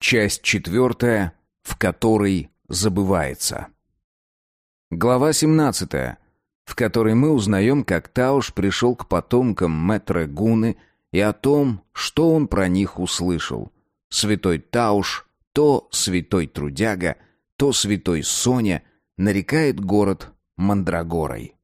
Часть четвертая, в которой забывается. Глава семнадцатая, в которой мы узнаем, как Тауш пришел к потомкам Мэтра Гуны и о том, что он про них услышал. Святой Тауш, то святой Трудяга, то святой Соня нарекает город Мандрагорой.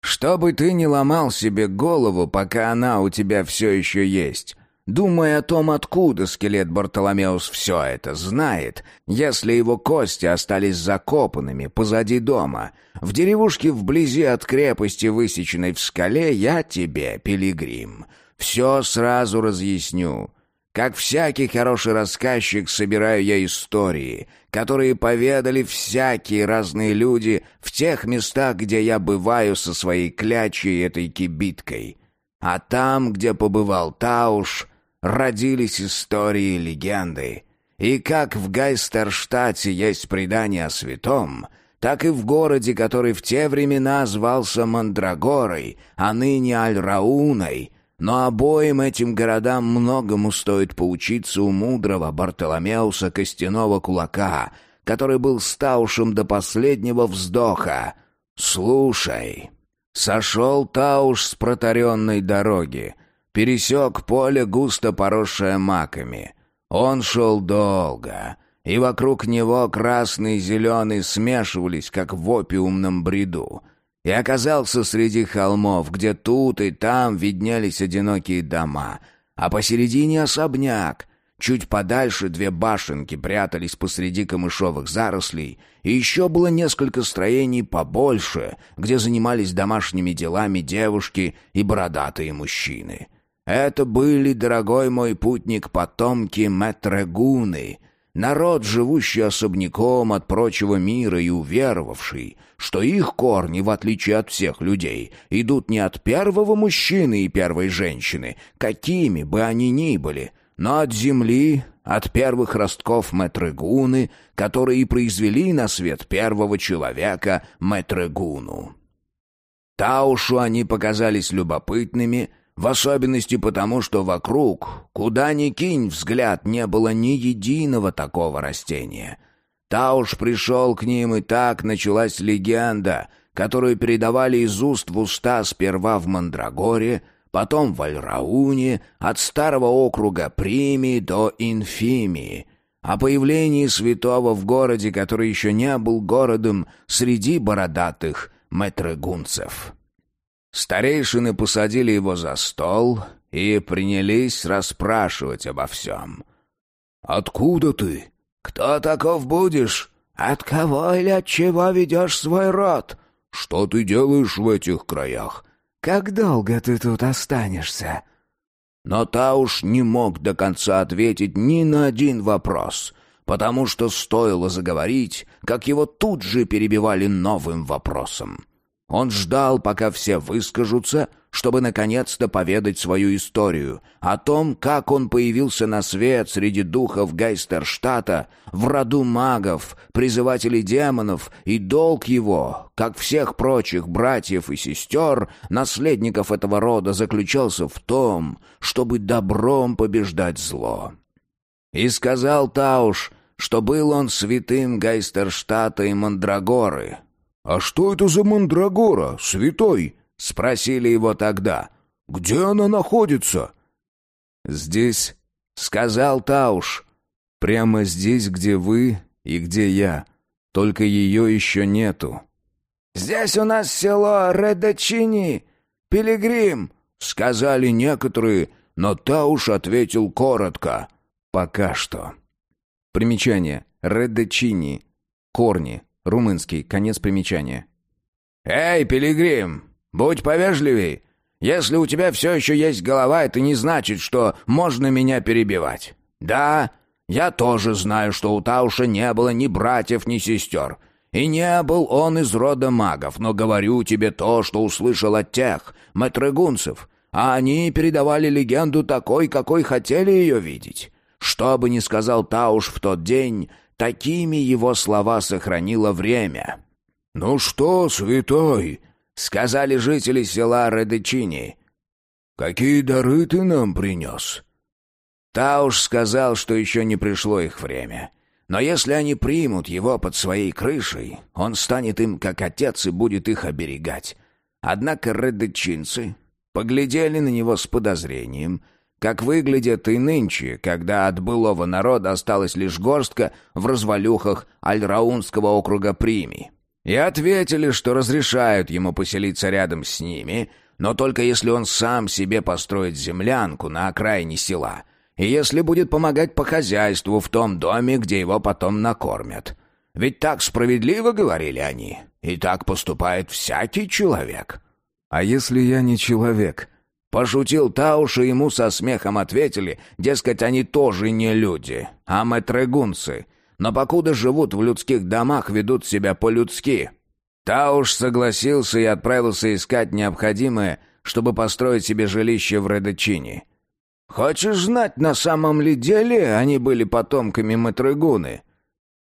«Чтобы ты не ломал себе голову, пока она у тебя все еще есть», думая о том, откуда скелет Бартоломеус все это знает, если его кости остались закопанными позади дома. В деревушке вблизи от крепости, высеченной в скале, я тебе, пилигрим, все сразу разъясню. Как всякий хороший рассказчик собираю я истории, которые поведали всякие разные люди в тех местах, где я бываю со своей клячей этой кибиткой. А там, где побывал Тауш, родились истории и легенды. И как в Гайстерштате есть предание о святом, так и в городе, который в те времена звался Мандрагорой, а ныне Аль-Рауной, но обоим этим городам многому стоит поучиться у мудрого Бартоломеуса Костяного Кулака, который был стаушем до последнего вздоха. «Слушай». Сошел Тауш с протаренной дороги, пересек поле, густо поросшее маками. Он шел долго, и вокруг него красный и зеленый смешивались, как в опиумном бреду. И оказался среди холмов, где тут и там виднелись одинокие дома, а посередине особняк. Чуть подальше две башенки прятались посреди камышовых зарослей, и еще было несколько строений побольше, где занимались домашними делами девушки и бородатые мужчины. Это были, дорогой мой путник, потомки Мэтрегуны, народ, живущий особняком от прочего мира и уверовавший, что их корни, в отличие от всех людей, идут не от первого мужчины и первой женщины, какими бы они ни были, но от земли, от первых ростков Мэтрегуны, которые произвели на свет первого человека Мэтрегуну. Таушу они показались любопытными — в особенности потому, что вокруг, куда ни кинь взгляд, не было ни единого такого растения. Тауш пришел к ним, и так началась легенда, которую передавали из уст в уста сперва в Мандрагоре, потом в Альрауне, от старого округа Примии до Инфимии, о появлении святого в городе, который еще не был городом среди бородатых метрегунцев. Старейшины посадили его за стол и принялись расспрашивать обо всем. «Откуда ты? Кто таков будешь? От кого или от чего ведешь свой род? Что ты делаешь в этих краях? Как долго ты тут останешься?» Но Тауш не мог до конца ответить ни на один вопрос, потому что стоило заговорить, как его тут же перебивали новым вопросом. Он ждал, пока все выскажутся, чтобы наконец-то поведать свою историю о том, как он появился на свет среди духов Гайстерштата, в роду магов, призывателей демонов, и долг его, как всех прочих братьев и сестер, наследников этого рода, заключался в том, чтобы добром побеждать зло. И сказал Тауш, что был он святым Гайстерштата и Мандрагоры, «А что это за мандрагора, святой?» — спросили его тогда. «Где она находится?» «Здесь», — сказал Тауш. «Прямо здесь, где вы и где я. Только ее еще нету». «Здесь у нас село Редочини, Пилигрим», — сказали некоторые, но Тауш ответил коротко. «Пока что». Примечание. Редочини. Корни. Румынский. Конец примечания. «Эй, пилигрим, будь повежливей. Если у тебя все еще есть голова, это не значит, что можно меня перебивать. Да, я тоже знаю, что у Тауша не было ни братьев, ни сестер. И не был он из рода магов, но говорю тебе то, что услышал от тех, матрегунцев, а они передавали легенду такой, какой хотели ее видеть. Что бы ни сказал Тауш в тот день, Такими его слова сохранило время. «Ну что, святой?» — сказали жители села Редечини. «Какие дары ты нам принес?» Тауш сказал, что еще не пришло их время. Но если они примут его под своей крышей, он станет им как отец и будет их оберегать. Однако редочинцы поглядели на него с подозрением, как выглядят и нынче, когда от былого народа осталась лишь горстка в развалюхах Альраунского округа Прими. И ответили, что разрешают ему поселиться рядом с ними, но только если он сам себе построит землянку на окраине села — и если будет помогать по хозяйству в том доме, где его потом накормят. Ведь так справедливо говорили они, и так поступает всякий человек. А если я не человек? Пошутил Тауш, и ему со смехом ответили, дескать, они тоже не люди, а мэтрегунцы, но покуда живут в людских домах, ведут себя по-людски. Тауш согласился и отправился искать необходимое, чтобы построить себе жилище в Редочине. Хочешь знать, на самом ли деле они были потомками Матрыгуны?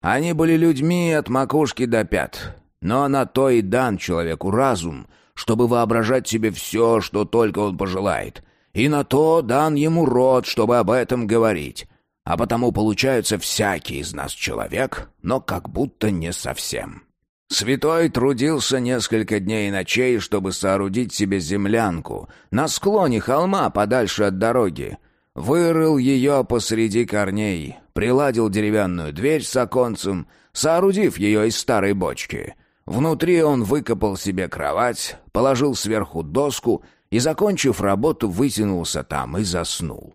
Они были людьми от макушки до пят. Но на то и дан человеку разум, чтобы воображать себе все, что только он пожелает. И на то дан ему рот, чтобы об этом говорить. А потому получается всякий из нас человек, но как будто не совсем. Святой трудился несколько дней и ночей, чтобы соорудить себе землянку на склоне холма подальше от дороги. Вырыл ее посреди корней, приладил деревянную дверь с оконцем, соорудив ее из старой бочки. Внутри он выкопал себе кровать, положил сверху доску и, закончив работу, вытянулся там и заснул.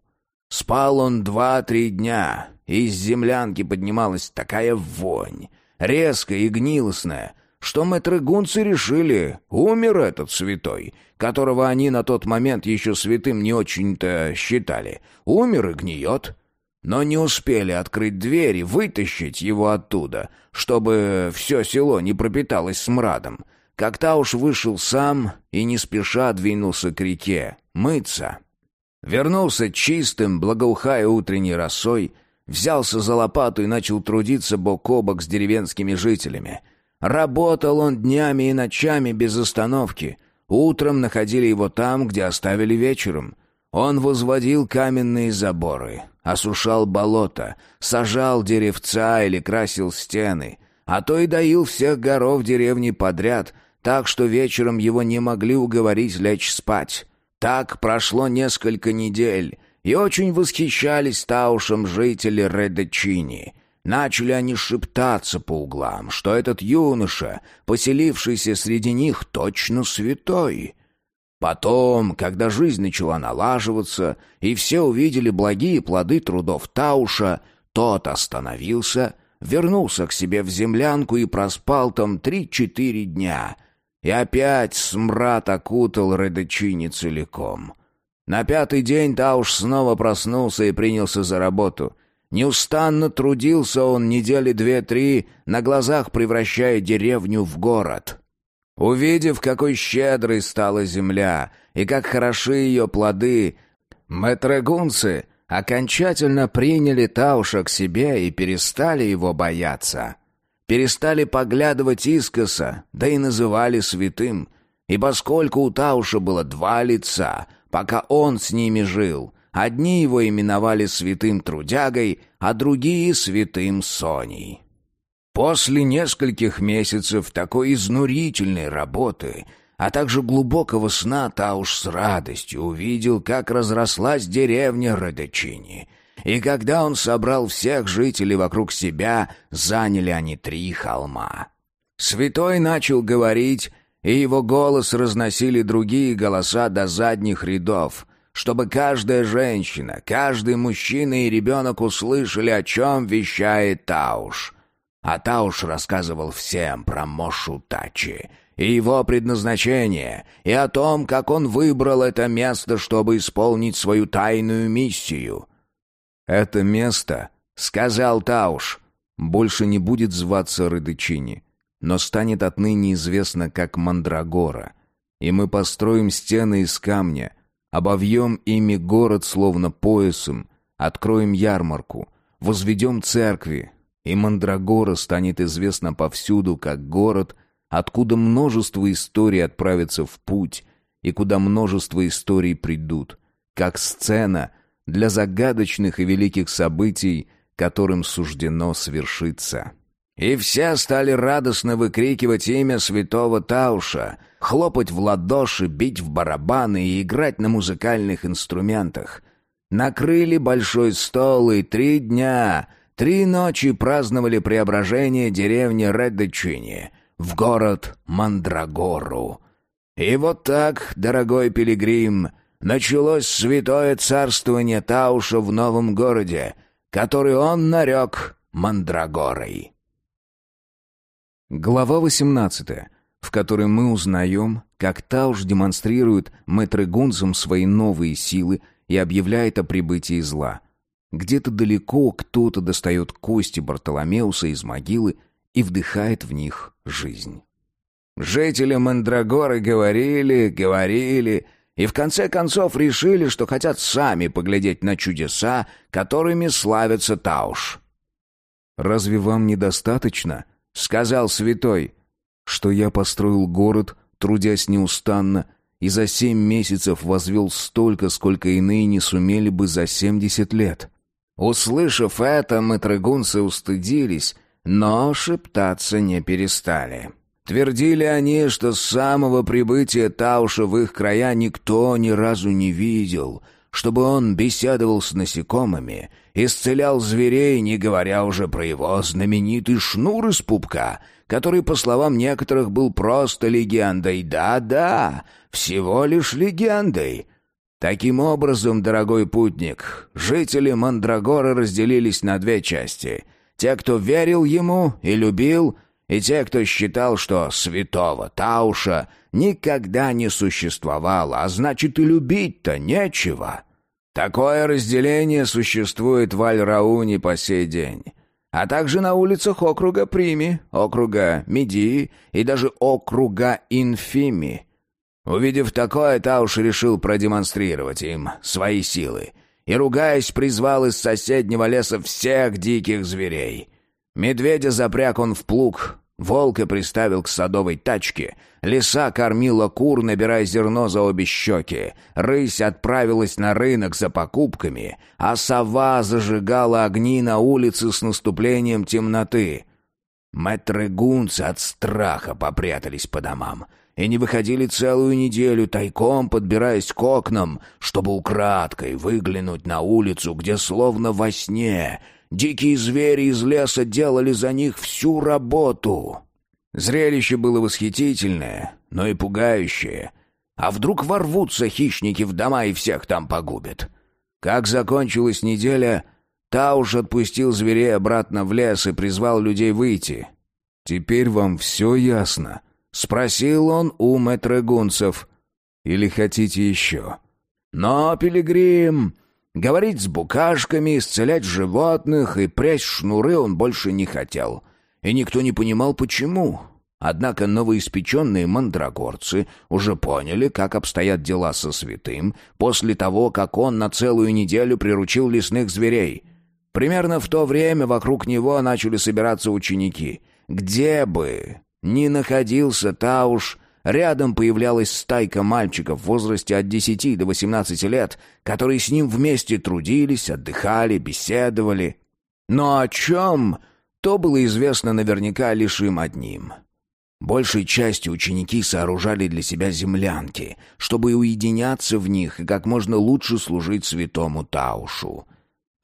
Спал он два-три дня, и из землянки поднималась такая вонь, резкая и гнилостная, что мэтры-гунцы решили, умер этот святой, которого они на тот момент еще святым не очень-то считали. Умер и гниет. Но не успели открыть дверь и вытащить его оттуда, чтобы все село не пропиталось смрадом. Как та уж вышел сам и не спеша двинулся к реке, мыться. Вернулся чистым, благоухая утренней росой, взялся за лопату и начал трудиться бок о бок с деревенскими жителями. Работал он днями и ночами без остановки. Утром находили его там, где оставили вечером. Он возводил каменные заборы, осушал болото, сажал деревца или красил стены, а то и доил всех горов деревни подряд, так что вечером его не могли уговорить лечь спать. Так прошло несколько недель, и очень восхищались Таушем жители Редочини. Начали они шептаться по углам, что этот юноша, поселившийся среди них, точно святой. Потом, когда жизнь начала налаживаться, и все увидели благие плоды трудов Тауша, тот остановился, вернулся к себе в землянку и проспал там три-четыре дня. И опять смрад окутал Редочини целиком — на пятый день Тауш снова проснулся и принялся за работу. Неустанно трудился он недели две-три, на глазах превращая деревню в город. Увидев, какой щедрой стала земля и как хороши ее плоды, мэтрегунцы окончательно приняли Тауша к себе и перестали его бояться. Перестали поглядывать искоса, да и называли святым. И поскольку у Тауша было два лица — пока он с ними жил. Одни его именовали святым трудягой, а другие — святым Соней. После нескольких месяцев такой изнурительной работы, а также глубокого сна Тауш с радостью увидел, как разрослась деревня Родочини. И когда он собрал всех жителей вокруг себя, заняли они три холма. Святой начал говорить и его голос разносили другие голоса до задних рядов, чтобы каждая женщина, каждый мужчина и ребенок услышали, о чем вещает Тауш. А Тауш рассказывал всем про Мошу Тачи и его предназначение, и о том, как он выбрал это место, чтобы исполнить свою тайную миссию. «Это место, — сказал Тауш, — больше не будет зваться Рыдычини но станет отныне известно как Мандрагора. И мы построим стены из камня, обовьем ими город словно поясом, откроем ярмарку, возведем церкви, и Мандрагора станет известна повсюду как город, откуда множество историй отправятся в путь, и куда множество историй придут, как сцена, для загадочных и великих событий, которым суждено свершиться. И все стали радостно выкрикивать имя святого Тауша, хлопать в ладоши, бить в барабаны и играть на музыкальных инструментах. Накрыли большой стол и три дня, три ночи праздновали преображение деревни Реддечини в город Мандрагору. И вот так, дорогой пилигрим, началось святое царствование Тауша в новом городе, который он нарек Мандрагорой. Глава 18, в которой мы узнаем, как Тауш демонстрирует мэтрегунцам свои новые силы и объявляет о прибытии зла. Где-то далеко кто-то достает кости Бартоломеуса из могилы и вдыхает в них жизнь. Жители Мандрагоры говорили, говорили, и в конце концов решили, что хотят сами поглядеть на чудеса, которыми славится Тауш. «Разве вам недостаточно?» сказал святой, что я построил город, трудясь неустанно, и за семь месяцев возвел столько, сколько иные не сумели бы за семьдесят лет. Услышав это, матрагунцы устыдились, но шептаться не перестали. Твердили они, что с самого прибытия Тауша в их края никто ни разу не видел — чтобы он беседовал с насекомыми, исцелял зверей, не говоря уже про его знаменитый шнур из пупка, который, по словам некоторых, был просто легендой. Да-да, всего лишь легендой. Таким образом, дорогой путник, жители Мандрагоры разделились на две части. Те, кто верил ему и любил, и те, кто считал, что святого Тауша никогда не существовало, а значит и любить-то нечего. Такое разделение существует в Аль-Рауне по сей день, а также на улицах округа Прими, округа Медии и даже округа Инфими. Увидев такое, Тауш решил продемонстрировать им свои силы и, ругаясь, призвал из соседнего леса всех диких зверей. Медведя запряг он в плуг, Волка приставил к садовой тачке. Лиса кормила кур, набирая зерно за обе щеки. Рысь отправилась на рынок за покупками, а сова зажигала огни на улице с наступлением темноты. Мэтры гунцы от страха попрятались по домам и не выходили целую неделю, тайком подбираясь к окнам, чтобы украдкой выглянуть на улицу, где словно во сне Дикие звери из леса делали за них всю работу. Зрелище было восхитительное, но и пугающее. А вдруг ворвутся хищники в дома и всех там погубят? Как закончилась неделя, Тауш отпустил зверей обратно в лес и призвал людей выйти. «Теперь вам все ясно?» — спросил он у мэтрегунцев. «Или хотите еще?» «Но, пилигрим, Говорить с букашками, исцелять животных и прясть шнуры он больше не хотел. И никто не понимал, почему. Однако новоиспеченные мандрагорцы уже поняли, как обстоят дела со святым после того, как он на целую неделю приручил лесных зверей. Примерно в то время вокруг него начали собираться ученики. Где бы ни находился Тауш, Рядом появлялась стайка мальчиков в возрасте от 10 до 18 лет, которые с ним вместе трудились, отдыхали, беседовали. Но о чем, то было известно наверняка лишь им одним. Большей частью ученики сооружали для себя землянки, чтобы уединяться в них и как можно лучше служить святому Таушу.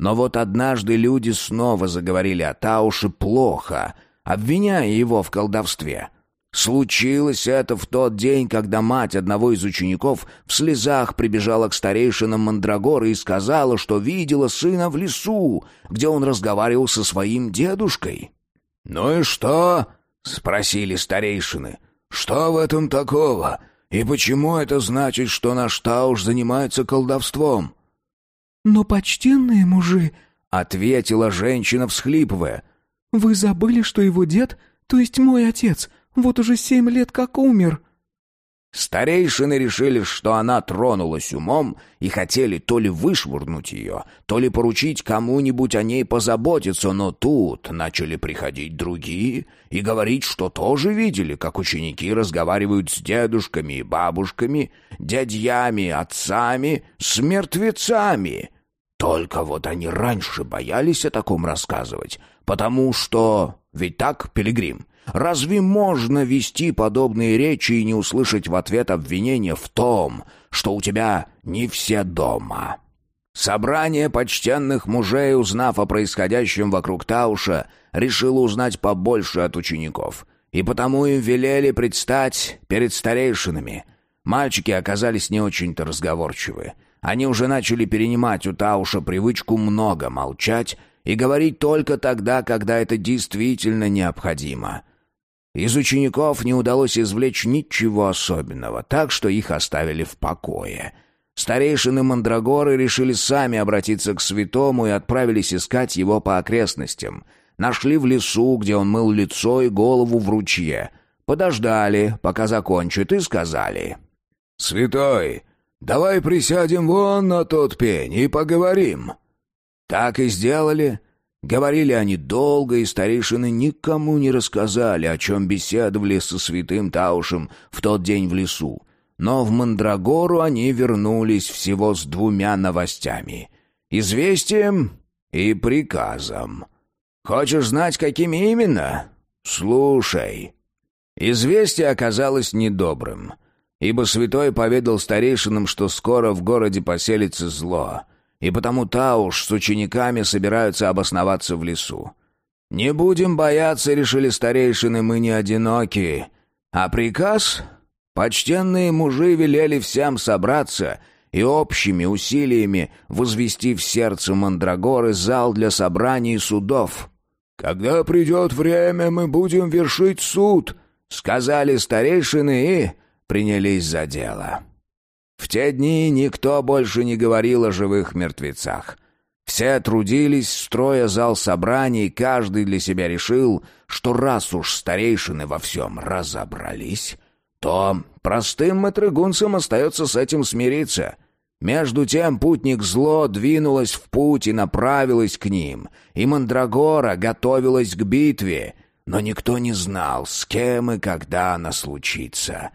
Но вот однажды люди снова заговорили о Тауше плохо, обвиняя его в колдовстве — Случилось это в тот день, когда мать одного из учеников в слезах прибежала к старейшинам Мандрагоры и сказала, что видела сына в лесу, где он разговаривал со своим дедушкой. «Ну и что?» — спросили старейшины. «Что в этом такого? И почему это значит, что наш Тауш занимается колдовством?» «Но, почтенные мужи...» — ответила женщина, всхлипывая. «Вы забыли, что его дед, то есть мой отец, — вот уже семь лет как умер». Старейшины решили, что она тронулась умом и хотели то ли вышвырнуть ее, то ли поручить кому-нибудь о ней позаботиться, но тут начали приходить другие и говорить, что тоже видели, как ученики разговаривают с дедушками и бабушками, дядьями, отцами, с мертвецами. Только вот они раньше боялись о таком рассказывать, потому что... Ведь так, Пилигрим, разве можно вести подобные речи и не услышать в ответ обвинения в том, что у тебя не все дома?» Собрание почтенных мужей, узнав о происходящем вокруг Тауша, решило узнать побольше от учеников, и потому им велели предстать перед старейшинами. Мальчики оказались не очень-то разговорчивы. Они уже начали перенимать у Тауша привычку много молчать и говорить только тогда, когда это действительно необходимо. Из учеников не удалось извлечь ничего особенного, так что их оставили в покое — Старейшины Мандрагоры решили сами обратиться к святому и отправились искать его по окрестностям. Нашли в лесу, где он мыл лицо и голову в ручье. Подождали, пока закончит, и сказали. «Святой, давай присядем вон на тот пень и поговорим». Так и сделали. Говорили они долго, и старейшины никому не рассказали, о чем беседовали со святым Таушем в тот день в лесу. Но в Мандрагору они вернулись всего с двумя новостями. Известием и приказом. Хочешь знать, какими именно? Слушай. Известие оказалось недобрым, ибо святой поведал старейшинам, что скоро в городе поселится зло, и потому Тауш с учениками собираются обосноваться в лесу. «Не будем бояться», — решили старейшины, — «мы не одиноки». А приказ Почтенные мужи велели всем собраться и общими усилиями возвести в сердце Мандрагоры зал для собраний судов. «Когда придет время, мы будем вершить суд», — сказали старейшины и принялись за дело. В те дни никто больше не говорил о живых мертвецах. Все трудились, строя зал собраний, каждый для себя решил, что раз уж старейшины во всем разобрались, то простым матрыгунцам остается с этим смириться. Между тем путник зло двинулась в путь и направилась к ним, и Мандрагора готовилась к битве, но никто не знал, с кем и когда она случится.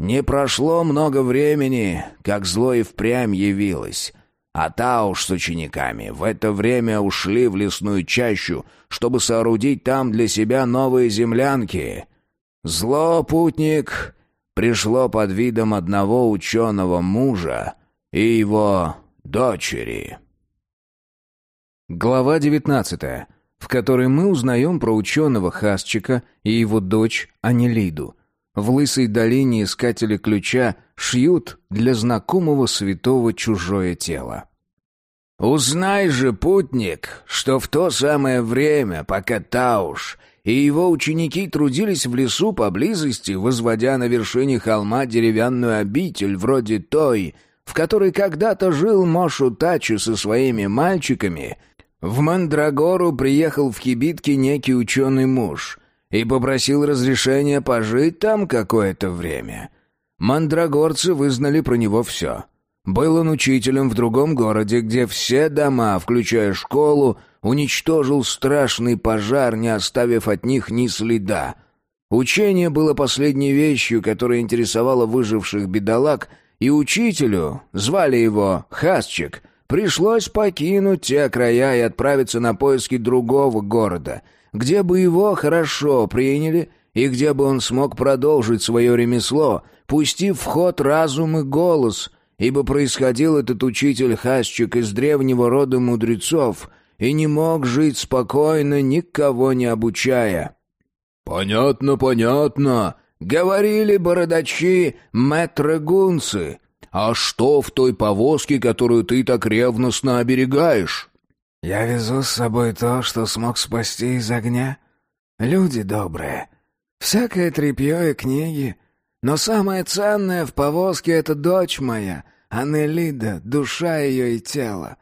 Не прошло много времени, как зло и впрямь явилось, а Тауш с учениками в это время ушли в лесную чащу, чтобы соорудить там для себя новые землянки. Зло, путник, пришло под видом одного ученого мужа и его дочери. Глава 19, в которой мы узнаем про ученого Хасчика и его дочь Анилиду. В Лысой долине искатели ключа шьют для знакомого святого чужое тело. «Узнай же, путник, что в то самое время, пока Тауш и его ученики трудились в лесу поблизости, возводя на вершине холма деревянную обитель вроде той, в которой когда-то жил Мошу Тачу со своими мальчиками. В Мандрагору приехал в кибитке некий ученый муж и попросил разрешения пожить там какое-то время. Мандрагорцы вызнали про него все. Был он учителем в другом городе, где все дома, включая школу, уничтожил страшный пожар, не оставив от них ни следа. Учение было последней вещью, которая интересовала выживших бедолаг, и учителю, звали его Хасчик, пришлось покинуть те края и отправиться на поиски другого города, где бы его хорошо приняли и где бы он смог продолжить свое ремесло, пустив в ход разум и голос, ибо происходил этот учитель Хасчик из древнего рода мудрецов — и не мог жить спокойно, никого не обучая. «Понятно, понятно», — говорили бородачи мэтры-гунцы. «А что в той повозке, которую ты так ревностно оберегаешь?» «Я везу с собой то, что смог спасти из огня. Люди добрые. Всякое тряпье и книги. Но самое ценное в повозке — это дочь моя, Анелида, душа ее и тело.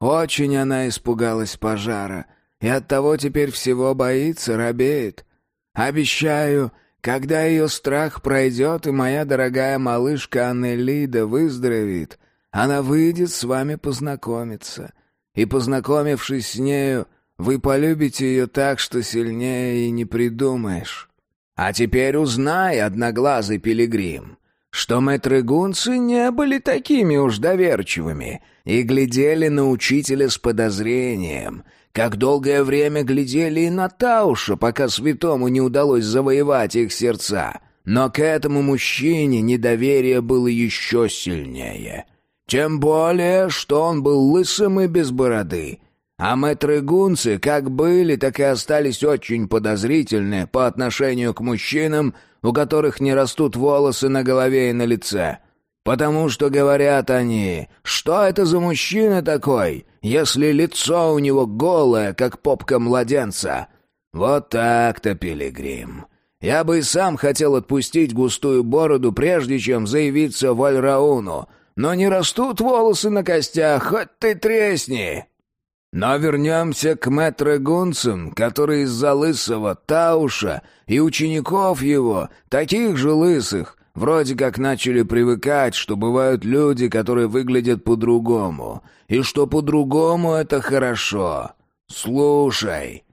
Очень она испугалась пожара, и оттого теперь всего боится, робеет. Обещаю, когда ее страх пройдет, и моя дорогая малышка Аннелида выздоровеет, она выйдет с вами познакомиться. И, познакомившись с нею, вы полюбите ее так, что сильнее и не придумаешь. А теперь узнай, одноглазый пилигрим, что мэтры-гунцы не были такими уж доверчивыми и глядели на учителя с подозрением, как долгое время глядели и на Тауша, пока святому не удалось завоевать их сердца. Но к этому мужчине недоверие было еще сильнее. Тем более, что он был лысым и без бороды. А мэтры-гунцы как были, так и остались очень подозрительны по отношению к мужчинам, у которых не растут волосы на голове и на лице. Потому что говорят они, что это за мужчина такой, если лицо у него голое, как попка младенца. Вот так-то, пилигрим. Я бы и сам хотел отпустить густую бороду, прежде чем заявиться в Альрауну, но не растут волосы на костях, хоть ты тресни. Но вернемся к мэтре Гунцам, который из-за лысого Тауша и учеников его, таких же лысых, вроде как начали привыкать, что бывают люди, которые выглядят по-другому, и что по-другому это хорошо. Слушай.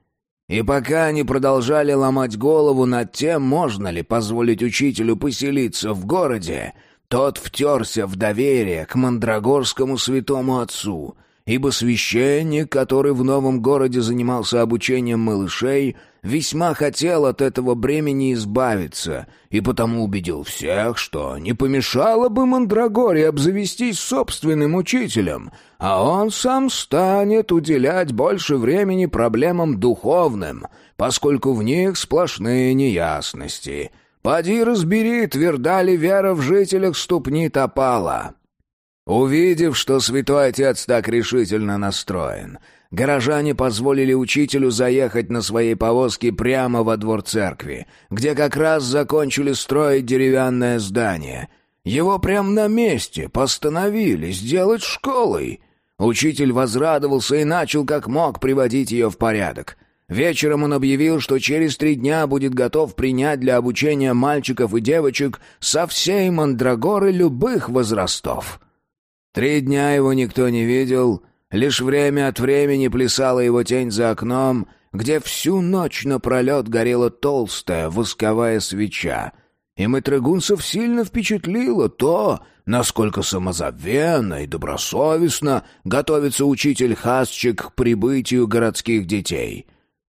И пока они продолжали ломать голову над тем, можно ли позволить учителю поселиться в городе, тот втерся в доверие к мандрагорскому святому отцу — ибо священник, который в новом городе занимался обучением малышей, весьма хотел от этого бремени избавиться, и потому убедил всех, что не помешало бы Мандрагоре обзавестись собственным учителем, а он сам станет уделять больше времени проблемам духовным, поскольку в них сплошные неясности. Поди разбери, тверда ли вера в жителях ступни Топала. Увидев, что святой отец так решительно настроен, горожане позволили учителю заехать на своей повозке прямо во двор церкви, где как раз закончили строить деревянное здание. Его прямо на месте постановили сделать школой. Учитель возрадовался и начал как мог приводить ее в порядок. Вечером он объявил, что через три дня будет готов принять для обучения мальчиков и девочек со всей Мандрагоры любых возрастов. Три дня его никто не видел, лишь время от времени плясала его тень за окном, где всю ночь напролет горела толстая восковая свеча. И Мэтрегунцев сильно впечатлило то, насколько самозабвенно и добросовестно готовится учитель Хасчик к прибытию городских детей.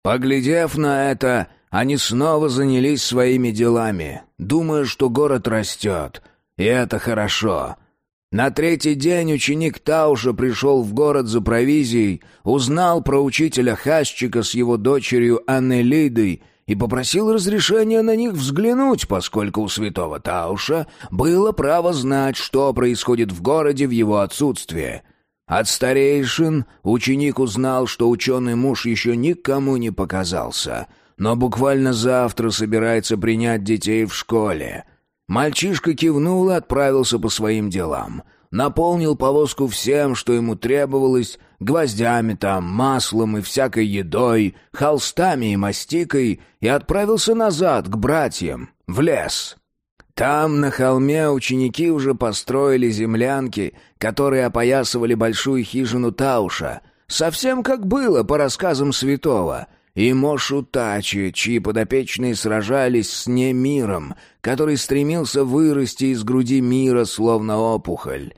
Поглядев на это, они снова занялись своими делами, думая, что город растет, и это хорошо — на третий день ученик Тауша пришел в город за провизией, узнал про учителя Хасчика с его дочерью Аннелидой и попросил разрешения на них взглянуть, поскольку у святого Тауша было право знать, что происходит в городе в его отсутствие. От старейшин ученик узнал, что ученый муж еще никому не показался, но буквально завтра собирается принять детей в школе — Мальчишка кивнул и отправился по своим делам. Наполнил повозку всем, что ему требовалось, гвоздями там, маслом и всякой едой, холстами и мастикой, и отправился назад, к братьям, в лес. Там, на холме, ученики уже построили землянки, которые опоясывали большую хижину Тауша, совсем как было по рассказам святого — и Мошу Тачи, чьи подопечные сражались с немиром, который стремился вырасти из груди мира, словно опухоль.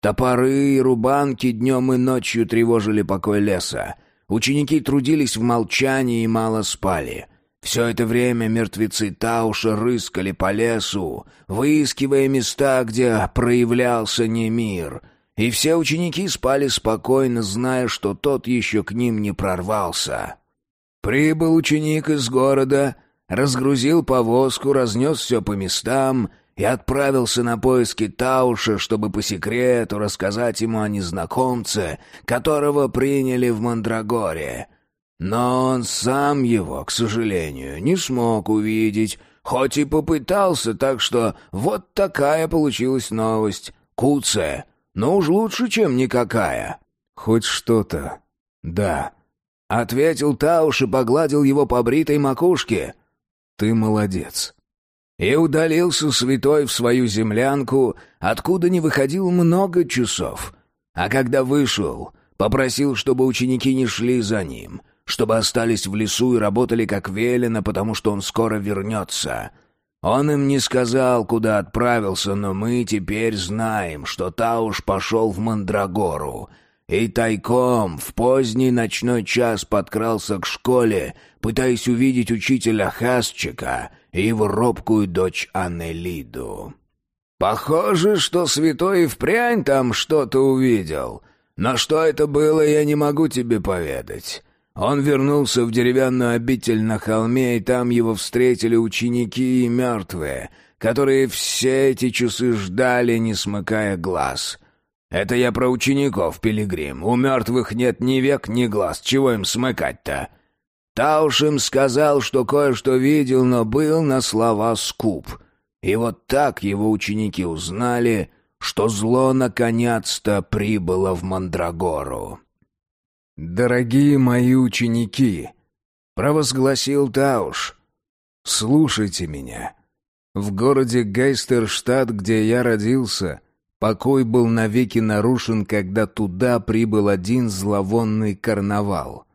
Топоры и рубанки днем и ночью тревожили покой леса. Ученики трудились в молчании и мало спали. Все это время мертвецы Тауша рыскали по лесу, выискивая места, где проявлялся немир. И все ученики спали спокойно, зная, что тот еще к ним не прорвался. Прибыл ученик из города, разгрузил повозку, разнес все по местам и отправился на поиски Тауша, чтобы по секрету рассказать ему о незнакомце, которого приняли в Мандрагоре. Но он сам его, к сожалению, не смог увидеть, хоть и попытался, так что вот такая получилась новость. Куция, но уж лучше, чем никакая. Хоть что-то. Да. — ответил Тауш и погладил его по бритой макушке. «Ты молодец». И удалился святой в свою землянку, откуда не выходил много часов. А когда вышел, попросил, чтобы ученики не шли за ним, чтобы остались в лесу и работали как велено, потому что он скоро вернется. Он им не сказал, куда отправился, но мы теперь знаем, что Тауш пошел в Мандрагору и тайком в поздний ночной час подкрался к школе, пытаясь увидеть учителя Хасчика и его робкую дочь Аннелиду. Похоже, что святой и впрямь там что-то увидел, но что это было, я не могу тебе поведать. Он вернулся в деревянную обитель на холме, и там его встретили ученики и мертвые, которые все эти часы ждали, не смыкая глаз. Это я про учеников, Пилигрим. У мертвых нет ни век, ни глаз. Чего им смыкать-то? Тауш им сказал, что кое-что видел, но был на слова скуп. И вот так его ученики узнали, что зло наконец-то прибыло в Мандрагору. «Дорогие мои ученики!» — провозгласил Тауш. «Слушайте меня. В городе Гейстерштадт, где я родился, покой был навеки нарушен, когда туда прибыл один зловонный карнавал».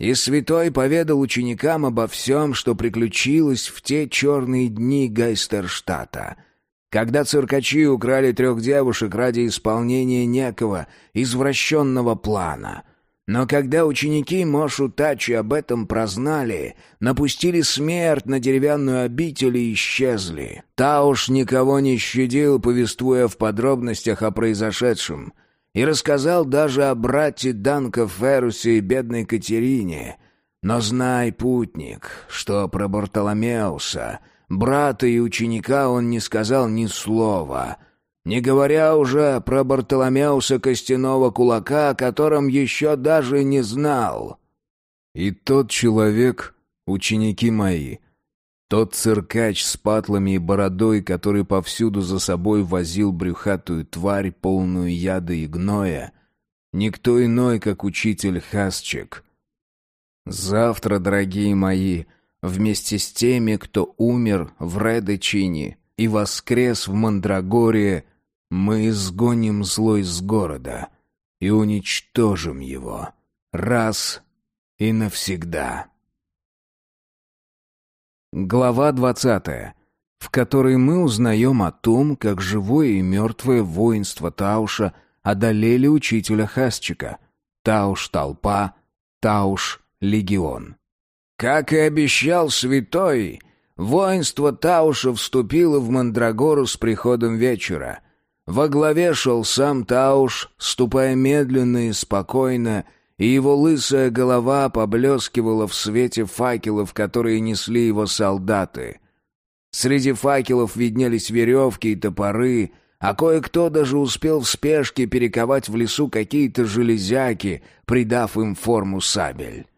И святой поведал ученикам обо всем, что приключилось в те черные дни Гейстерштадта — когда циркачи украли трех девушек ради исполнения некого извращенного плана. Но когда ученики Мошу Тачи об этом прознали, напустили смерть на деревянную обитель и исчезли. Тауш никого не щадил, повествуя в подробностях о произошедшем, и рассказал даже о брате Данка Ферусе и бедной Катерине. Но знай, путник, что про Бартоломеуса — Брата и ученика он не сказал ни слова, не говоря уже про Бартоломеуса Костяного Кулака, о котором еще даже не знал. «И тот человек, ученики мои, тот циркач с патлами и бородой, который повсюду за собой возил брюхатую тварь, полную яда и гноя, никто иной, как учитель Хасчик. Завтра, дорогие мои, — вместе с теми, кто умер в Редечине и воскрес в Мандрагоре, мы изгоним злой с города и уничтожим его раз и навсегда. Глава двадцатая, в которой мы узнаем о том, как живое и мертвое воинство Тауша одолели учителя Хасчика, Тауш-толпа, Тауш-легион. Как и обещал святой, воинство Тауша вступило в Мандрагору с приходом вечера. Во главе шел сам Тауш, ступая медленно и спокойно, и его лысая голова поблескивала в свете факелов, которые несли его солдаты. Среди факелов виднелись веревки и топоры, а кое-кто даже успел в спешке перековать в лесу какие-то железяки, придав им форму сабель.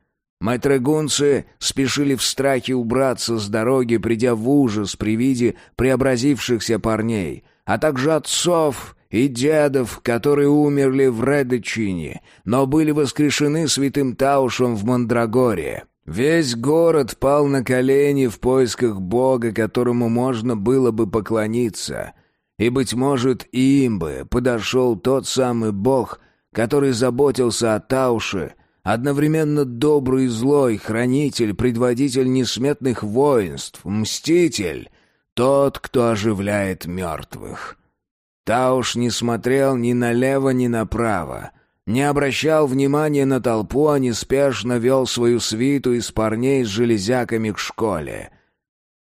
Мэтрегунцы спешили в страхе убраться с дороги, придя в ужас при виде преобразившихся парней, а также отцов и дедов, которые умерли в Редочине, но были воскрешены святым Таушем в Мандрагоре. Весь город пал на колени в поисках Бога, которому можно было бы поклониться. И, быть может, им бы подошел тот самый Бог, который заботился о Тауше, одновременно добрый и злой, хранитель, предводитель несметных воинств, мститель, тот, кто оживляет мертвых. Тауш не смотрел ни налево, ни направо, не обращал внимания на толпу, а неспешно вел свою свиту из парней с железяками к школе.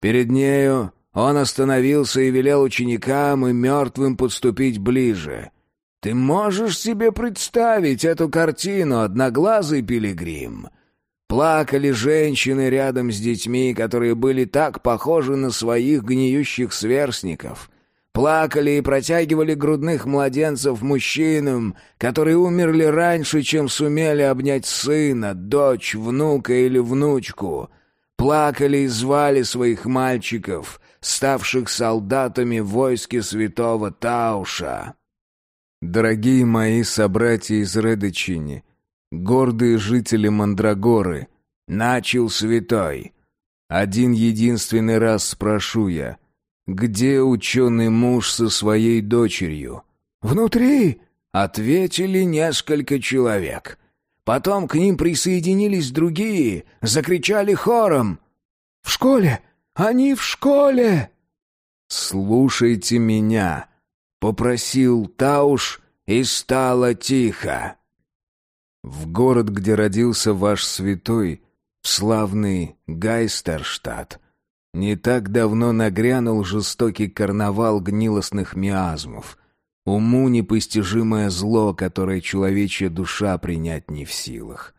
Перед нею он остановился и велел ученикам и мертвым подступить ближе — ты можешь себе представить эту картину, одноглазый пилигрим? Плакали женщины рядом с детьми, которые были так похожи на своих гниющих сверстников. Плакали и протягивали грудных младенцев мужчинам, которые умерли раньше, чем сумели обнять сына, дочь, внука или внучку. Плакали и звали своих мальчиков, ставших солдатами в войске святого Тауша. Дорогие мои собратья из Редочини, гордые жители Мандрагоры, начал святой. Один единственный раз спрошу я, где ученый муж со своей дочерью? Внутри, ответили несколько человек. Потом к ним присоединились другие, закричали хором. В школе! Они в школе!» «Слушайте меня!» — попросил Тауш, и стало тихо. В город, где родился ваш святой, в славный Гайстерштадт, не так давно нагрянул жестокий карнавал гнилостных миазмов, уму непостижимое зло, которое человечья душа принять не в силах.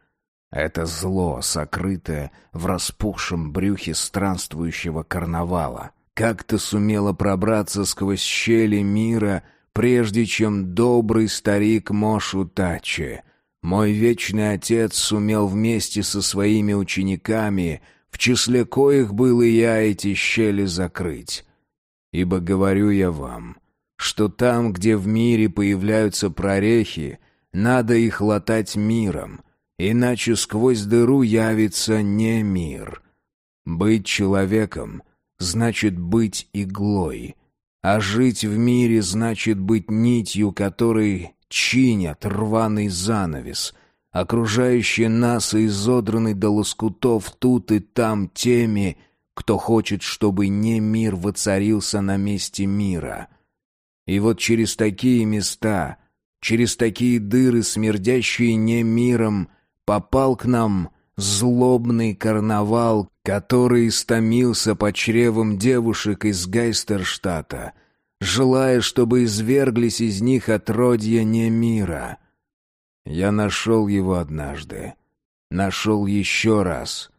Это зло, сокрытое в распухшем брюхе странствующего карнавала, как-то сумело пробраться сквозь щели мира, прежде чем добрый старик Мошу Тачи, мой вечный отец, сумел вместе со своими учениками, в числе коих был и я, эти щели закрыть. Ибо говорю я вам, что там, где в мире появляются прорехи, надо их латать миром — Иначе сквозь дыру явится не мир. Быть человеком значит быть иглой, а жить в мире значит быть нитью, которой чинят рваный занавес, окружающий нас и изодранный до лоскутов тут и там теми, кто хочет, чтобы не мир воцарился на месте мира. И вот через такие места, через такие дыры, смердящие не миром, попал к нам злобный карнавал, который истомился по чревам девушек из Гайстерштата, желая, чтобы изверглись из них отродья не мира. Я нашел его однажды, нашел еще раз,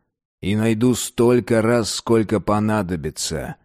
и найду столько раз, сколько понадобится.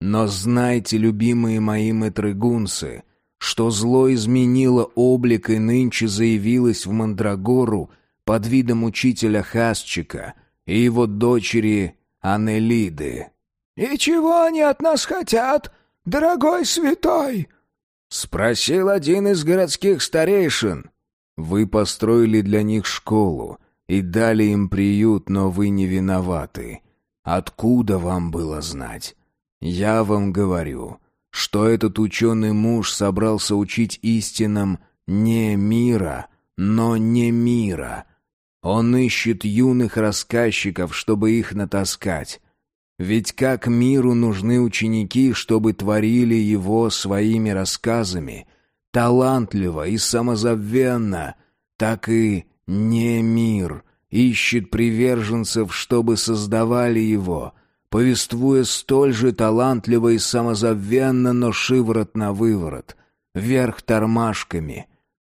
Но знайте, любимые мои мэтрыгунцы, что зло изменило облик и нынче заявилось в Мандрагору — под видом учителя Хасчика и его дочери Анелиды. «И чего они от нас хотят, дорогой святой?» — спросил один из городских старейшин. «Вы построили для них школу и дали им приют, но вы не виноваты. Откуда вам было знать? Я вам говорю, что этот ученый муж собрался учить истинам не мира, но не мира, он ищет юных рассказчиков, чтобы их натаскать. Ведь как миру нужны ученики, чтобы творили его своими рассказами, талантливо и самозабвенно, так и не мир ищет приверженцев, чтобы создавали его, повествуя столь же талантливо и самозабвенно, но шиворот на выворот, вверх тормашками,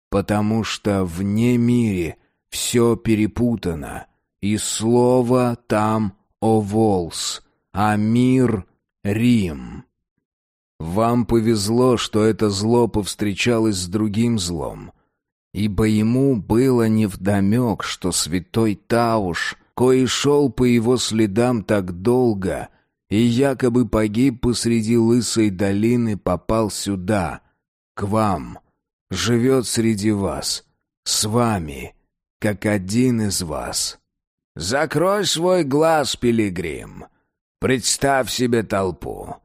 потому что вне мире все перепутано, и слово там «оволс», а мир — Рим. Вам повезло, что это зло повстречалось с другим злом, ибо ему было невдомек, что святой Тауш, кой шел по его следам так долго и якобы погиб посреди лысой долины, попал сюда, к вам, живет среди вас, с вами — как один из вас. Закрой свой глаз, пилигрим. Представь себе толпу.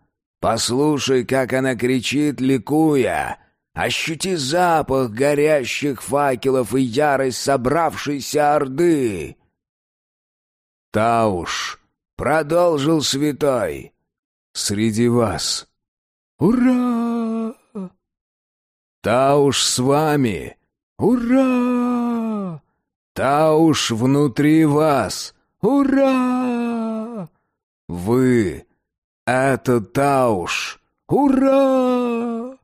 Послушай, как она кричит, ликуя. Ощути запах горящих факелов и ярость собравшейся орды. Тауш, продолжил святой, среди вас. Ура! Тауш с вами. Ура! Тауш внутри вас! Ура! Вы — это Тауш! Ура!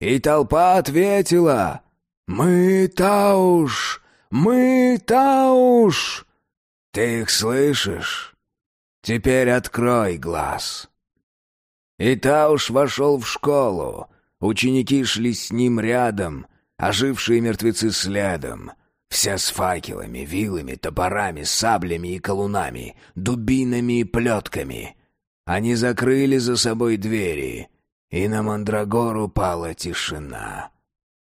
И толпа ответила «Мы Тауш! Мы Тауш!» Ты их слышишь? Теперь открой глаз. И Тауш вошел в школу. Ученики шли с ним рядом, ожившие мертвецы следом. Вся с факелами, вилами, топорами, саблями и колунами, дубинами и плетками. Они закрыли за собой двери, и на Мандрагору пала тишина.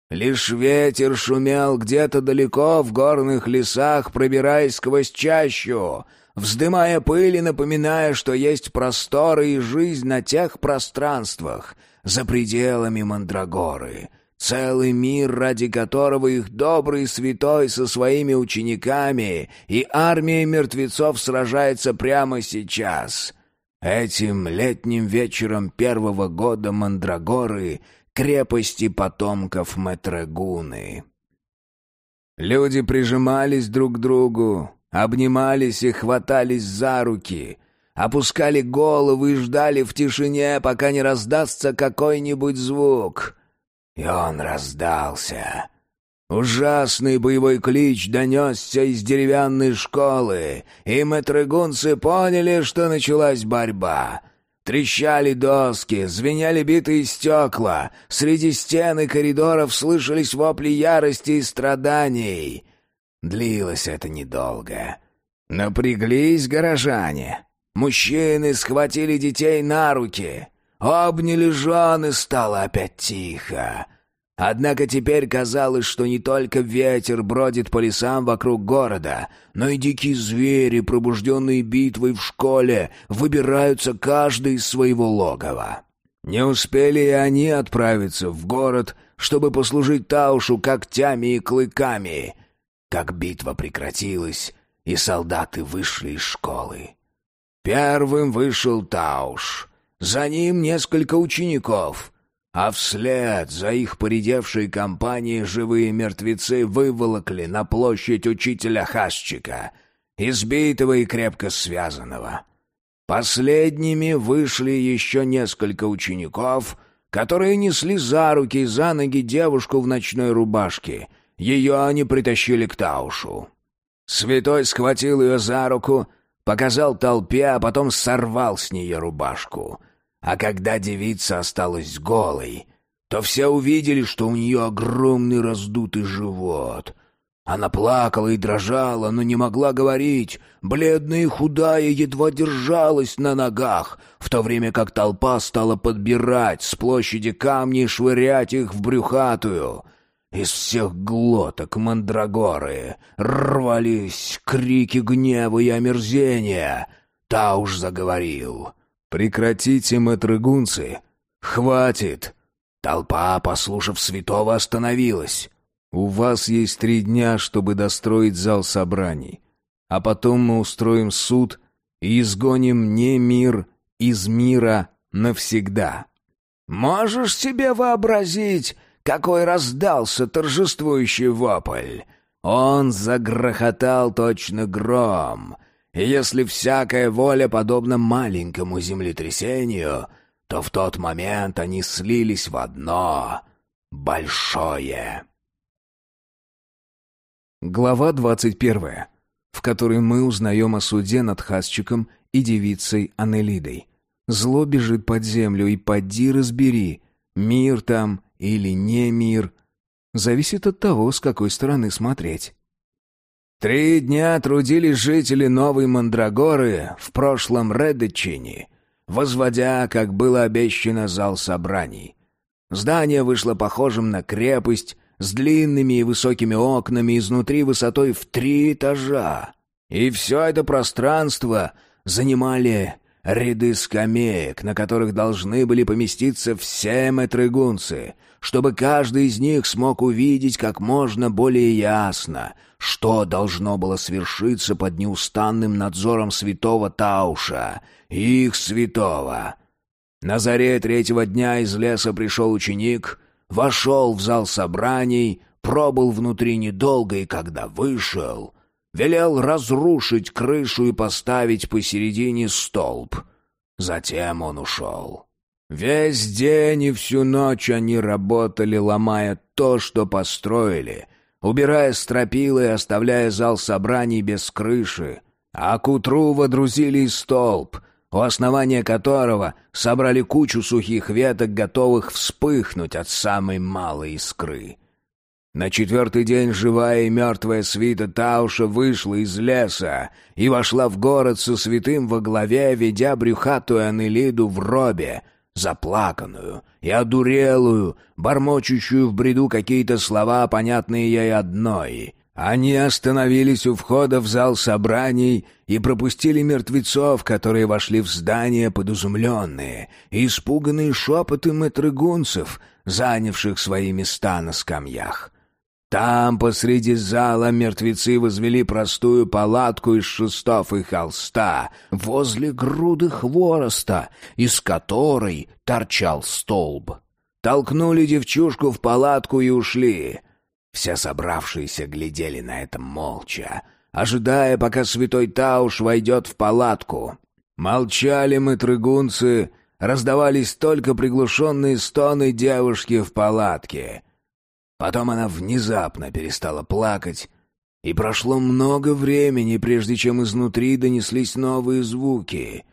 Лишь ветер шумел где-то далеко в горных лесах, пробираясь сквозь чащу, вздымая пыль и напоминая, что есть просторы и жизнь на тех пространствах, за пределами Мандрагоры, Целый мир, ради которого их добрый святой со своими учениками и армией мертвецов сражается прямо сейчас. этим летним вечером первого года Мандрагоры, крепости потомков Метрегуны. Люди прижимались друг к другу, обнимались и хватались за руки, опускали головы и ждали в тишине, пока не раздастся какой-нибудь звук. И он раздался. Ужасный боевой клич донесся из деревянной школы, и мэтрэгунцы поняли, что началась борьба. Трещали доски, звеняли битые стекла, среди стен и коридоров слышались вопли ярости и страданий. Длилось это недолго. Напряглись горожане. Мужчины схватили детей на руки. Обняли жены, стало опять тихо. Однако теперь казалось, что не только ветер бродит по лесам вокруг города, но и дикие звери, пробужденные битвой в школе, выбираются каждый из своего логова. Не успели и они отправиться в город, чтобы послужить Таушу когтями и клыками, как битва прекратилась, и солдаты вышли из школы. Первым вышел Тауш, за ним несколько учеников — а вслед за их поредевшей компанией живые мертвецы выволокли на площадь учителя Хасчика, избитого и крепко связанного. Последними вышли еще несколько учеников, которые несли за руки и за ноги девушку в ночной рубашке. Ее они притащили к Таушу. Святой схватил ее за руку, показал толпе, а потом сорвал с нее рубашку — а когда девица осталась голой, то все увидели, что у нее огромный раздутый живот. Она плакала и дрожала, но не могла говорить. Бледная и худая едва держалась на ногах, в то время как толпа стала подбирать с площади камни и швырять их в брюхатую. Из всех глоток мандрагоры рвались крики гнева и омерзения. Та уж заговорил. «Прекратите, матрыгунцы! Хватит!» Толпа, послушав святого, остановилась. «У вас есть три дня, чтобы достроить зал собраний. А потом мы устроим суд и изгоним не мир из мира навсегда». «Можешь себе вообразить, какой раздался торжествующий вопль?» Он загрохотал точно гром, и если всякая воля подобна маленькому землетрясению, то в тот момент они слились в одно большое. Глава двадцать первая, в которой мы узнаем о суде над Хасчиком и девицей Анелидой. Зло бежит под землю, и поди разбери, мир там или не мир. Зависит от того, с какой стороны смотреть. Три дня трудились жители Новой Мандрагоры в прошлом Редочине, возводя, как было обещано, зал собраний. Здание вышло похожим на крепость с длинными и высокими окнами изнутри высотой в три этажа. И все это пространство занимали ряды скамеек, на которых должны были поместиться все мэтрыгунцы, чтобы каждый из них смог увидеть как можно более ясно — что должно было свершиться под неустанным надзором святого Тауша, их святого? На заре третьего дня из леса пришел ученик, вошел в зал собраний, пробыл внутри недолго и когда вышел, велел разрушить крышу и поставить посередине столб. Затем он ушел. Весь день и всю ночь они работали, ломая то, что построили — убирая стропилы и оставляя зал собраний без крыши, а к утру водрузили столб, у основания которого собрали кучу сухих веток, готовых вспыхнуть от самой малой искры. На четвертый день живая и мертвая свита Тауша вышла из леса и вошла в город со святым во главе, ведя брюхатую Анелиду в робе — заплаканную и одурелую, бормочущую в бреду какие-то слова, понятные ей одной. Они остановились у входа в зал собраний и пропустили мертвецов, которые вошли в здание подузумленные, испуганные шепоты мэтрыгунцев, занявших свои места на скамьях. Там, посреди зала, мертвецы возвели простую палатку из шестов и холста, возле груды хвороста, из которой торчал столб. Толкнули девчушку в палатку и ушли. Все собравшиеся глядели на это молча, ожидая, пока святой Тауш войдет в палатку. Молчали мы, трыгунцы, раздавались только приглушенные стоны девушки в палатке. Потом она внезапно перестала плакать, и прошло много времени, прежде чем изнутри донеслись новые звуки.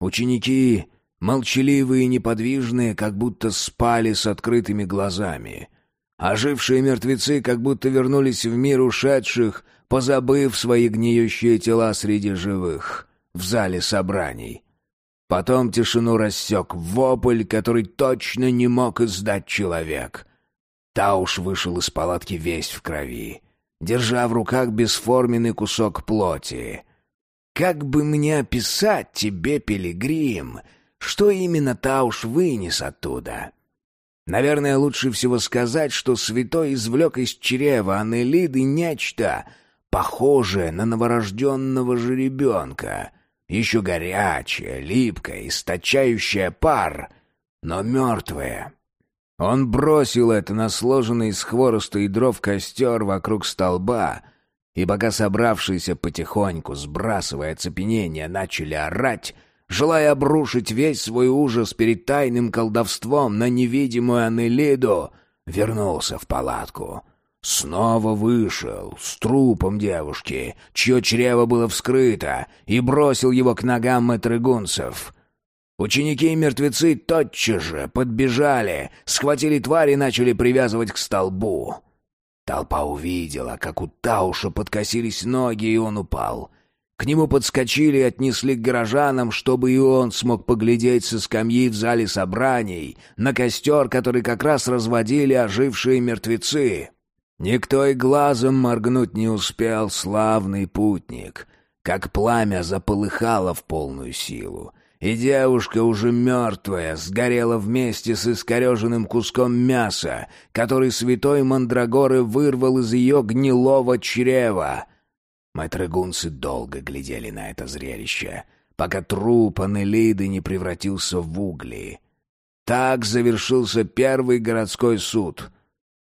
Ученики, молчаливые и неподвижные, как будто спали с открытыми глазами. Ожившие мертвецы как будто вернулись в мир ушедших, позабыв свои гниющие тела среди живых, в зале собраний. Потом тишину рассек вопль, который точно не мог издать человек. Тауш вышел из палатки весь в крови, держа в руках бесформенный кусок плоти. «Как бы мне описать тебе, пилигрим, что именно Тауш вынес оттуда?» Наверное, лучше всего сказать, что святой извлек из чрева Аннелиды нечто, похожее на новорожденного жеребенка, еще горячее, липкое, источающее пар, но мертвое. Он бросил это на сложенный из хвороста и дров костер вокруг столба, и пока собравшиеся потихоньку, сбрасывая цепенение, начали орать, желая обрушить весь свой ужас перед тайным колдовством на невидимую Анелиду, вернулся в палатку. Снова вышел с трупом девушки, чье чрево было вскрыто, и бросил его к ногам мэтрыгунцев. Ученики и мертвецы тотчас же подбежали, схватили тварь и начали привязывать к столбу. Толпа увидела, как у Тауша подкосились ноги, и он упал. К нему подскочили и отнесли к горожанам, чтобы и он смог поглядеть со скамьи в зале собраний на костер, который как раз разводили ожившие мертвецы. Никто и глазом моргнуть не успел, славный путник, как пламя заполыхало в полную силу и девушка, уже мертвая, сгорела вместе с искореженным куском мяса, который святой Мандрагоры вырвал из ее гнилого чрева. Мэтрэгунцы долго глядели на это зрелище, пока труп Анелиды не превратился в угли. Так завершился первый городской суд.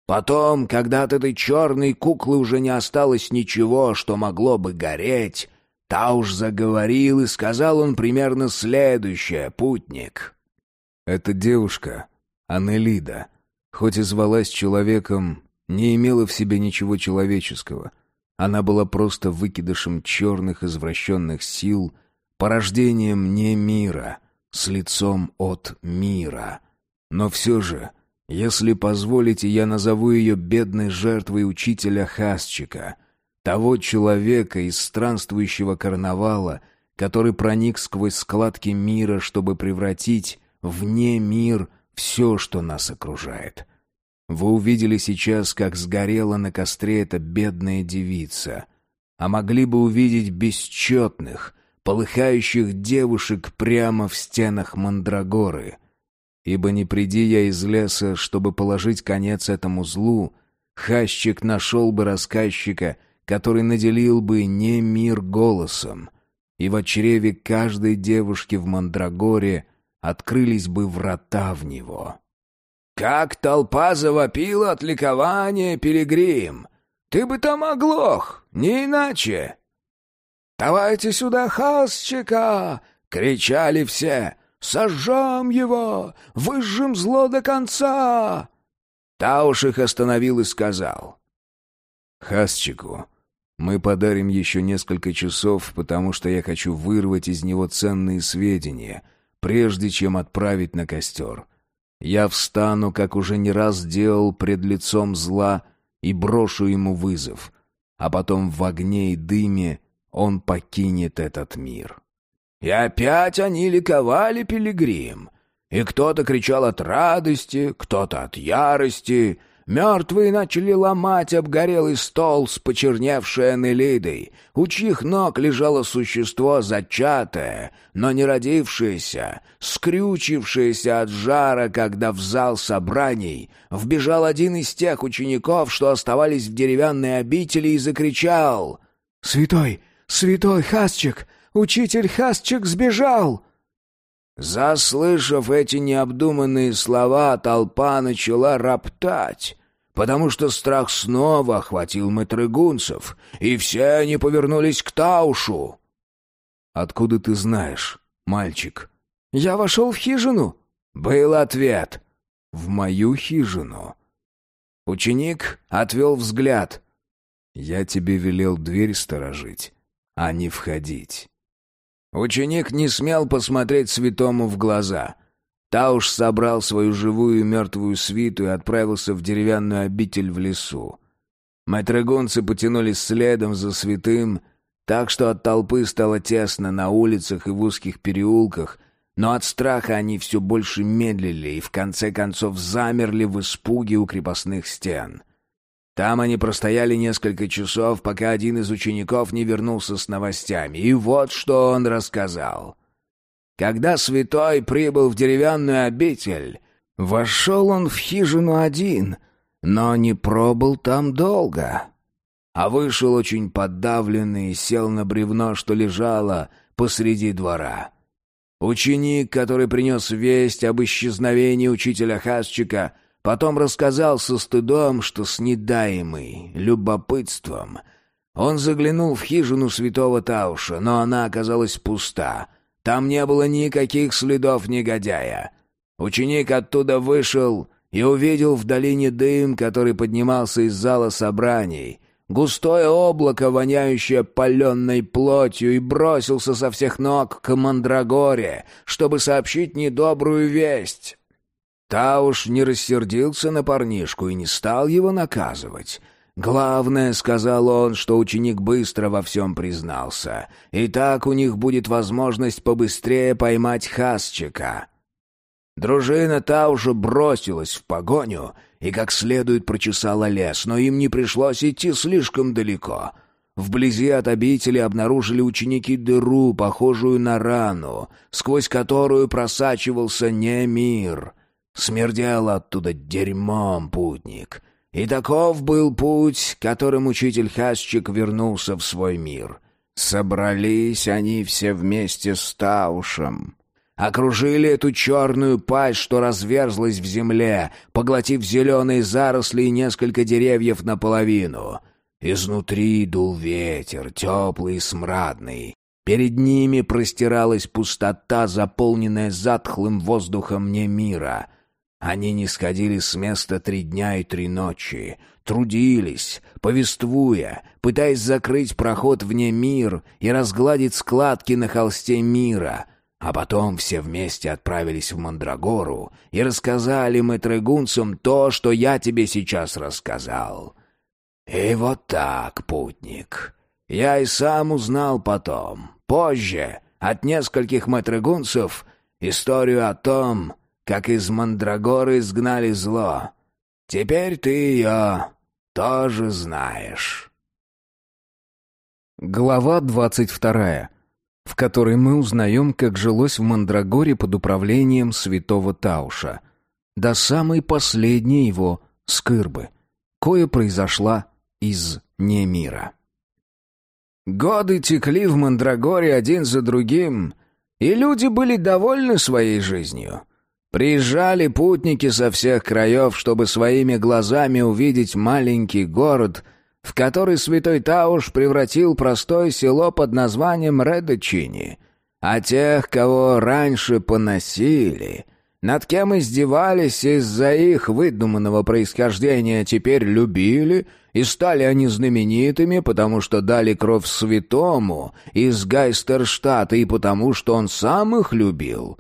Потом, когда от этой черной куклы уже не осталось ничего, что могло бы гореть, Тауш заговорил, и сказал он примерно следующее, путник. «Эта девушка, Анелида, хоть и звалась человеком, не имела в себе ничего человеческого. Она была просто выкидышем черных извращенных сил, порождением не мира, с лицом от мира. Но все же, если позволите, я назову ее бедной жертвой учителя Хасчика — того человека из странствующего карнавала, который проник сквозь складки мира, чтобы превратить вне мир все, что нас окружает. Вы увидели сейчас, как сгорела на костре эта бедная девица, а могли бы увидеть бесчетных, полыхающих девушек прямо в стенах Мандрагоры. Ибо не приди я из леса, чтобы положить конец этому злу, Хащик нашел бы рассказчика — который наделил бы не мир голосом, и в чреве каждой девушки в Мандрагоре открылись бы врата в него. «Как толпа завопила от ликования, пилигрим! Ты бы там оглох, не иначе!» «Давайте сюда хасчика!» — кричали все. «Сожжем его! Выжжем зло до конца!» Тауш их остановил и сказал. «Хасчику мы подарим еще несколько часов, потому что я хочу вырвать из него ценные сведения, прежде чем отправить на костер. Я встану, как уже не раз делал пред лицом зла, и брошу ему вызов, а потом в огне и дыме он покинет этот мир. И опять они ликовали, пилигрим, и кто-то кричал от радости, кто-то от ярости — Мертвые начали ломать обгорелый стол с почерневшей анелидой, у чьих ног лежало существо зачатое, но не родившееся, скрючившееся от жара, когда в зал собраний вбежал один из тех учеников, что оставались в деревянной обители, и закричал «Святой! Святой Хасчик! Учитель Хасчик сбежал!» Заслышав эти необдуманные слова, толпа начала роптать, потому что страх снова охватил матрыгунцев, и все они повернулись к Таушу. «Откуда ты знаешь, мальчик?» «Я вошел в хижину», — был ответ. «В мою хижину?» Ученик отвел взгляд. «Я тебе велел дверь сторожить, а не входить». Ученик не смел посмотреть святому в глаза. Тауш собрал свою живую и мертвую свиту и отправился в деревянную обитель в лесу. Мэтрэгонцы потянулись следом за святым, так что от толпы стало тесно на улицах и в узких переулках, но от страха они все больше медлили и в конце концов замерли в испуге у крепостных стен — там они простояли несколько часов, пока один из учеников не вернулся с новостями. И вот что он рассказал. Когда святой прибыл в деревянную обитель, вошел он в хижину один, но не пробыл там долго. А вышел очень подавленный и сел на бревно, что лежало посреди двора. Ученик, который принес весть об исчезновении учителя Хасчика, Потом рассказал со стыдом, что с недаемый любопытством. Он заглянул в хижину святого Тауша, но она оказалась пуста. Там не было никаких следов негодяя. Ученик оттуда вышел и увидел в долине дым, который поднимался из зала собраний, густое облако, воняющее паленой плотью, и бросился со всех ног к Мандрагоре, чтобы сообщить недобрую весть. Тауш не рассердился на парнишку и не стал его наказывать. «Главное, — сказал он, — что ученик быстро во всем признался, и так у них будет возможность побыстрее поймать Хасчика». Дружина Тауша бросилась в погоню и как следует прочесала лес, но им не пришлось идти слишком далеко. Вблизи от обители обнаружили ученики дыру, похожую на рану, сквозь которую просачивался не мир — Смердел оттуда дерьмом путник. И таков был путь, которым учитель Хасчик вернулся в свой мир. Собрались они все вместе с Таушем. Окружили эту черную пасть, что разверзлась в земле, поглотив зеленые заросли и несколько деревьев наполовину. Изнутри дул ветер, теплый и смрадный. Перед ними простиралась пустота, заполненная затхлым воздухом не мира — они не сходили с места три дня и три ночи, трудились, повествуя, пытаясь закрыть проход вне мир и разгладить складки на холсте мира, а потом все вместе отправились в Мандрагору и рассказали мэтрегунцам то, что я тебе сейчас рассказал. И вот так, путник, я и сам узнал потом, позже, от нескольких мэтрегунцев, историю о том, как из Мандрагоры изгнали зло. Теперь ты ее тоже знаешь». Глава двадцать вторая, в которой мы узнаем, как жилось в Мандрагоре под управлением святого Тауша, до самой последней его скырбы, кое произошла из немира. Годы текли в Мандрагоре один за другим, и люди были довольны своей жизнью — Приезжали путники со всех краев, чтобы своими глазами увидеть маленький город, в который святой Тауш превратил простое село под названием Редочини. А тех, кого раньше поносили, над кем издевались из-за их выдуманного происхождения, теперь любили, и стали они знаменитыми, потому что дали кровь святому из Гайстерштата и потому, что он сам их любил».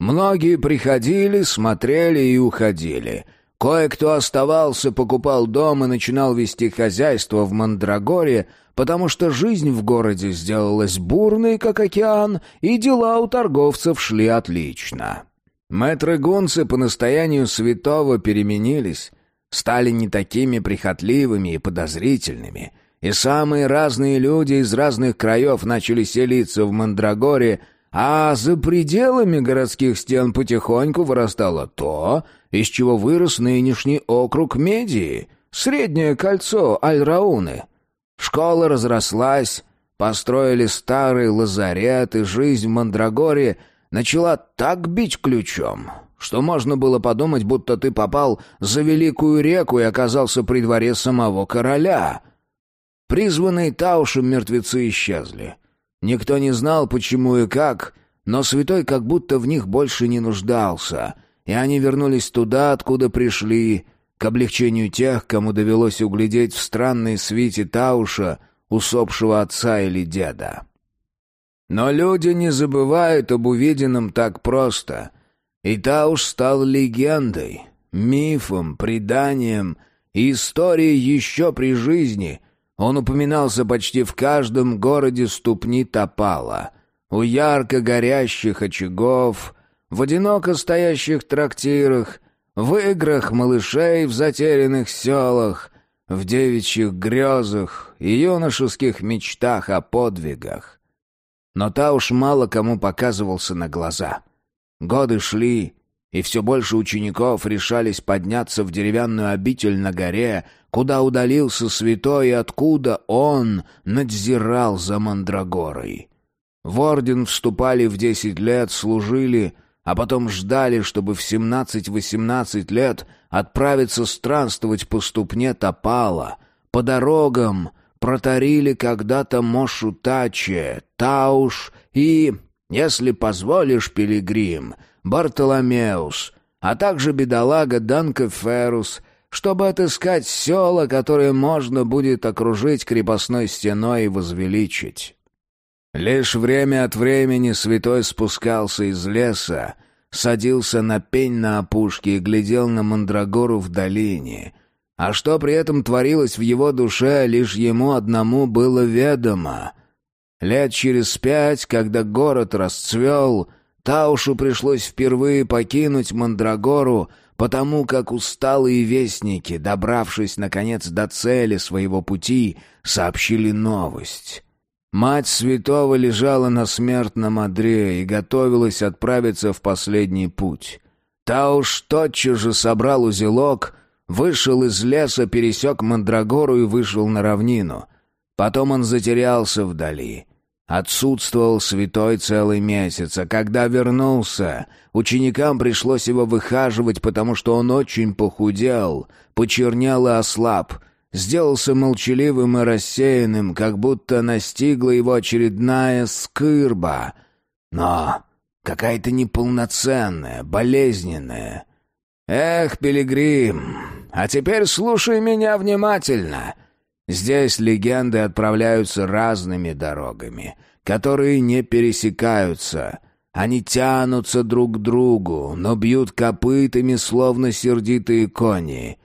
Многие приходили, смотрели и уходили. Кое-кто оставался, покупал дом и начинал вести хозяйство в Мандрагоре, потому что жизнь в городе сделалась бурной, как океан, и дела у торговцев шли отлично. Мэтры гунцы по настоянию святого переменились. стали не такими прихотливыми и подозрительными, и самые разные люди из разных краев начали селиться в Мандрагоре, а за пределами городских стен потихоньку вырастало то, из чего вырос нынешний округ Медии, среднее кольцо Аль-Рауны. Школа разрослась, построили старый лазарет, и жизнь в Мандрагоре начала так бить ключом, что можно было подумать, будто ты попал за великую реку и оказался при дворе самого короля. Призванные Таушем мертвецы исчезли. Никто не знал, почему и как, но святой как будто в них больше не нуждался, и они вернулись туда, откуда пришли, к облегчению тех, кому довелось углядеть в странной свите Тауша усопшего отца или деда. Но люди не забывают об увиденном так просто — и Тауш стал легендой, мифом, преданием и историей еще при жизни. Он упоминался почти в каждом городе ступни Топала, у ярко горящих очагов, в одиноко стоящих трактирах, в играх малышей в затерянных селах, в девичьих грезах и юношеских мечтах о подвигах. Но Тауш мало кому показывался на глаза — Годы шли, и все больше учеников решались подняться в деревянную обитель на горе, куда удалился святой и откуда он надзирал за Мандрагорой. В орден вступали в десять лет, служили, а потом ждали, чтобы в семнадцать-восемнадцать лет отправиться странствовать по ступне Топала, по дорогам, протарили когда-то Мошутаче, Тауш и если позволишь, пилигрим, Бартоломеус, а также бедолага Данка Феррус, чтобы отыскать села, которые можно будет окружить крепостной стеной и возвеличить. Лишь время от времени святой спускался из леса, садился на пень на опушке и глядел на Мандрагору в долине. А что при этом творилось в его душе, лишь ему одному было ведомо. Лет через пять, когда город расцвел, Таушу пришлось впервые покинуть Мандрагору, потому как усталые вестники, добравшись, наконец, до цели своего пути, сообщили новость. Мать святого лежала на смертном одре и готовилась отправиться в последний путь. Тауш тотчас же собрал узелок, вышел из леса, пересек Мандрагору и вышел на равнину. Потом он затерялся вдали — Отсутствовал святой целый месяц, а когда вернулся, ученикам пришлось его выхаживать, потому что он очень похудел, почернел и ослаб, сделался молчаливым и рассеянным, как будто настигла его очередная скырба. Но какая-то неполноценная, болезненная. «Эх, пилигрим, а теперь слушай меня внимательно!» Здесь легенды отправляются разными дорогами, которые не пересекаются. Они тянутся друг к другу, но бьют копытами, словно сердитые кони.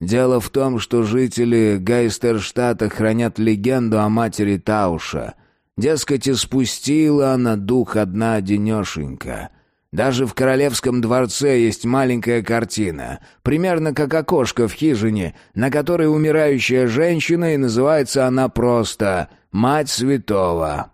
Дело в том, что жители Гайстерштата хранят легенду о матери Тауша. Дескать, и спустила она дух одна денешенька — даже в королевском дворце есть маленькая картина, примерно как окошко в хижине, на которой умирающая женщина, и называется она просто «Мать святого».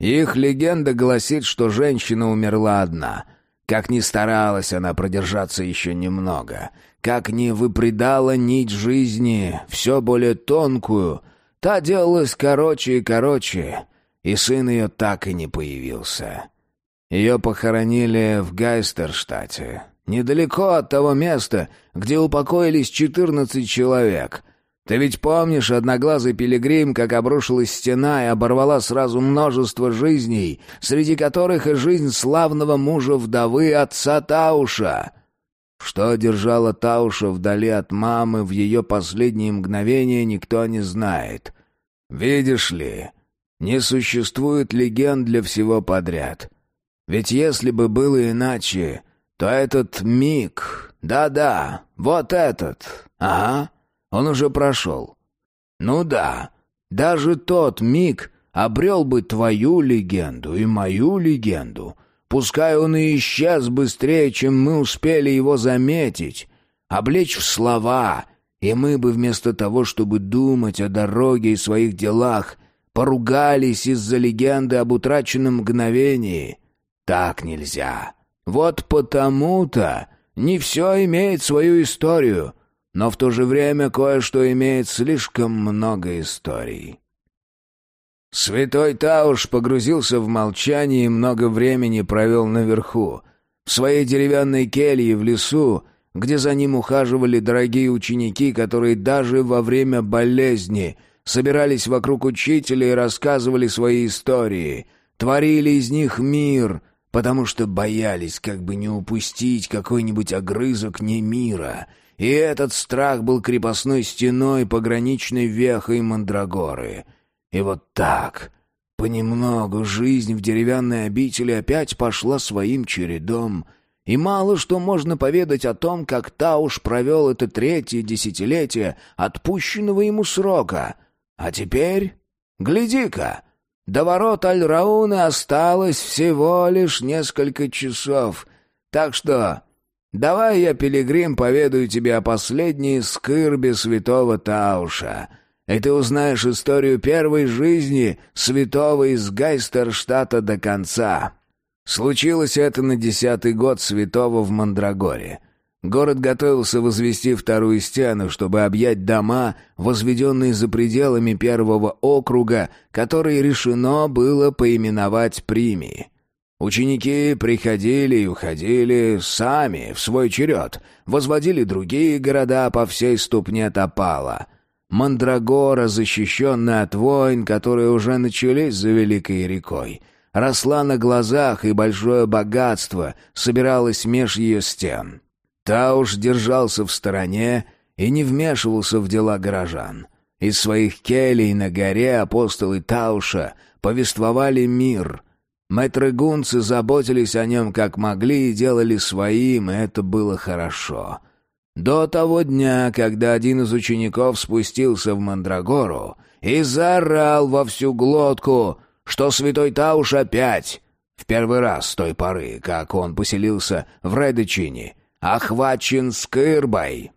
Их легенда гласит, что женщина умерла одна. Как ни старалась она продержаться еще немного, как ни выпредала нить жизни, все более тонкую, та делалась короче и короче, и сын ее так и не появился. Ее похоронили в Гайстерштате, недалеко от того места, где упокоились четырнадцать человек. Ты ведь помнишь, одноглазый пилигрим, как обрушилась стена и оборвала сразу множество жизней, среди которых и жизнь славного мужа вдовы отца Тауша?» Что держало Тауша вдали от мамы в ее последние мгновения, никто не знает. Видишь ли, не существует легенд для всего подряд. Ведь если бы было иначе, то этот миг... Да-да, вот этот... Ага, он уже прошел. Ну да, даже тот миг обрел бы твою легенду и мою легенду. Пускай он и исчез быстрее, чем мы успели его заметить. облечь в слова, и мы бы вместо того, чтобы думать о дороге и своих делах, поругались из-за легенды об утраченном мгновении. Так нельзя. Вот потому-то не все имеет свою историю, но в то же время кое-что имеет слишком много историй. Святой Тауш погрузился в молчание и много времени провел наверху, в своей деревянной келье в лесу, где за ним ухаживали дорогие ученики, которые даже во время болезни собирались вокруг учителя и рассказывали свои истории, творили из них мир, потому что боялись как бы не упустить какой-нибудь огрызок не мира, и этот страх был крепостной стеной пограничной вехой Мандрагоры — и вот так, понемногу, жизнь в деревянной обители опять пошла своим чередом, и мало что можно поведать о том, как Тауш провел это третье десятилетие отпущенного ему срока. А теперь, гляди-ка, до ворот Аль-Рауна осталось всего лишь несколько часов, так что... Давай я, пилигрим, поведаю тебе о последней скырбе святого Тауша — и ты узнаешь историю первой жизни святого из Гайстерштата до конца. Случилось это на десятый год святого в Мандрагоре. Город готовился возвести вторую стену, чтобы объять дома, возведенные за пределами первого округа, который решено было поименовать Примии. Ученики приходили и уходили сами в свой черед, возводили другие города по всей ступне Топала — Мандрагора, защищенная от войн, которые уже начались за Великой рекой, росла на глазах, и большое богатство собиралось меж ее стен. Тауш держался в стороне и не вмешивался в дела горожан. Из своих келей на горе апостолы Тауша повествовали мир. Мэтры-гунцы заботились о нем как могли и делали своим, и это было хорошо — до того дня, когда один из учеников спустился в Мандрагору и заорал во всю глотку, что святой Тауш опять, в первый раз с той поры, как он поселился в Редочине, охвачен скырбой.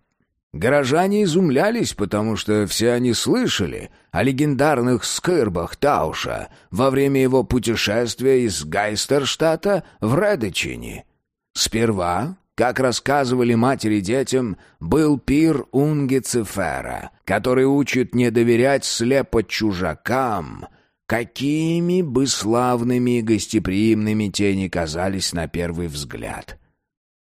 Горожане изумлялись, потому что все они слышали о легендарных скырбах Тауша во время его путешествия из Гайстерштата в Редочине. Сперва как рассказывали матери детям, был пир Унгицефера, который учит не доверять слепо чужакам, какими бы славными и гостеприимными те ни казались на первый взгляд.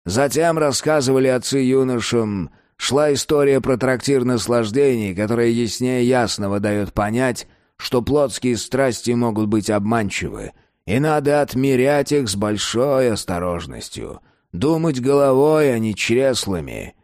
Затем рассказывали отцы юношам, шла история про трактир наслаждений, которая яснее ясного дает понять, что плотские страсти могут быть обманчивы, и надо отмерять их с большой осторожностью — Думать головой, а не чреслами.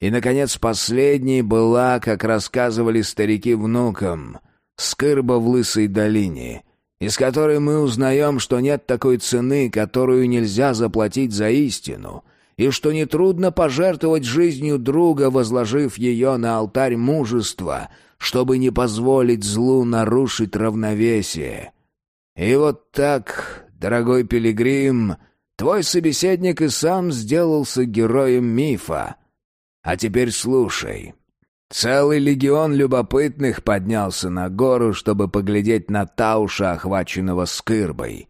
И, наконец, последней была, как рассказывали старики внукам, скырба в Лысой долине, из которой мы узнаем, что нет такой цены, которую нельзя заплатить за истину, и что нетрудно пожертвовать жизнью друга, возложив ее на алтарь мужества, чтобы не позволить злу нарушить равновесие. И вот так, дорогой пилигрим, — Твой собеседник и сам сделался героем мифа. А теперь слушай. Целый легион любопытных поднялся на гору, чтобы поглядеть на Тауша, охваченного скырбой.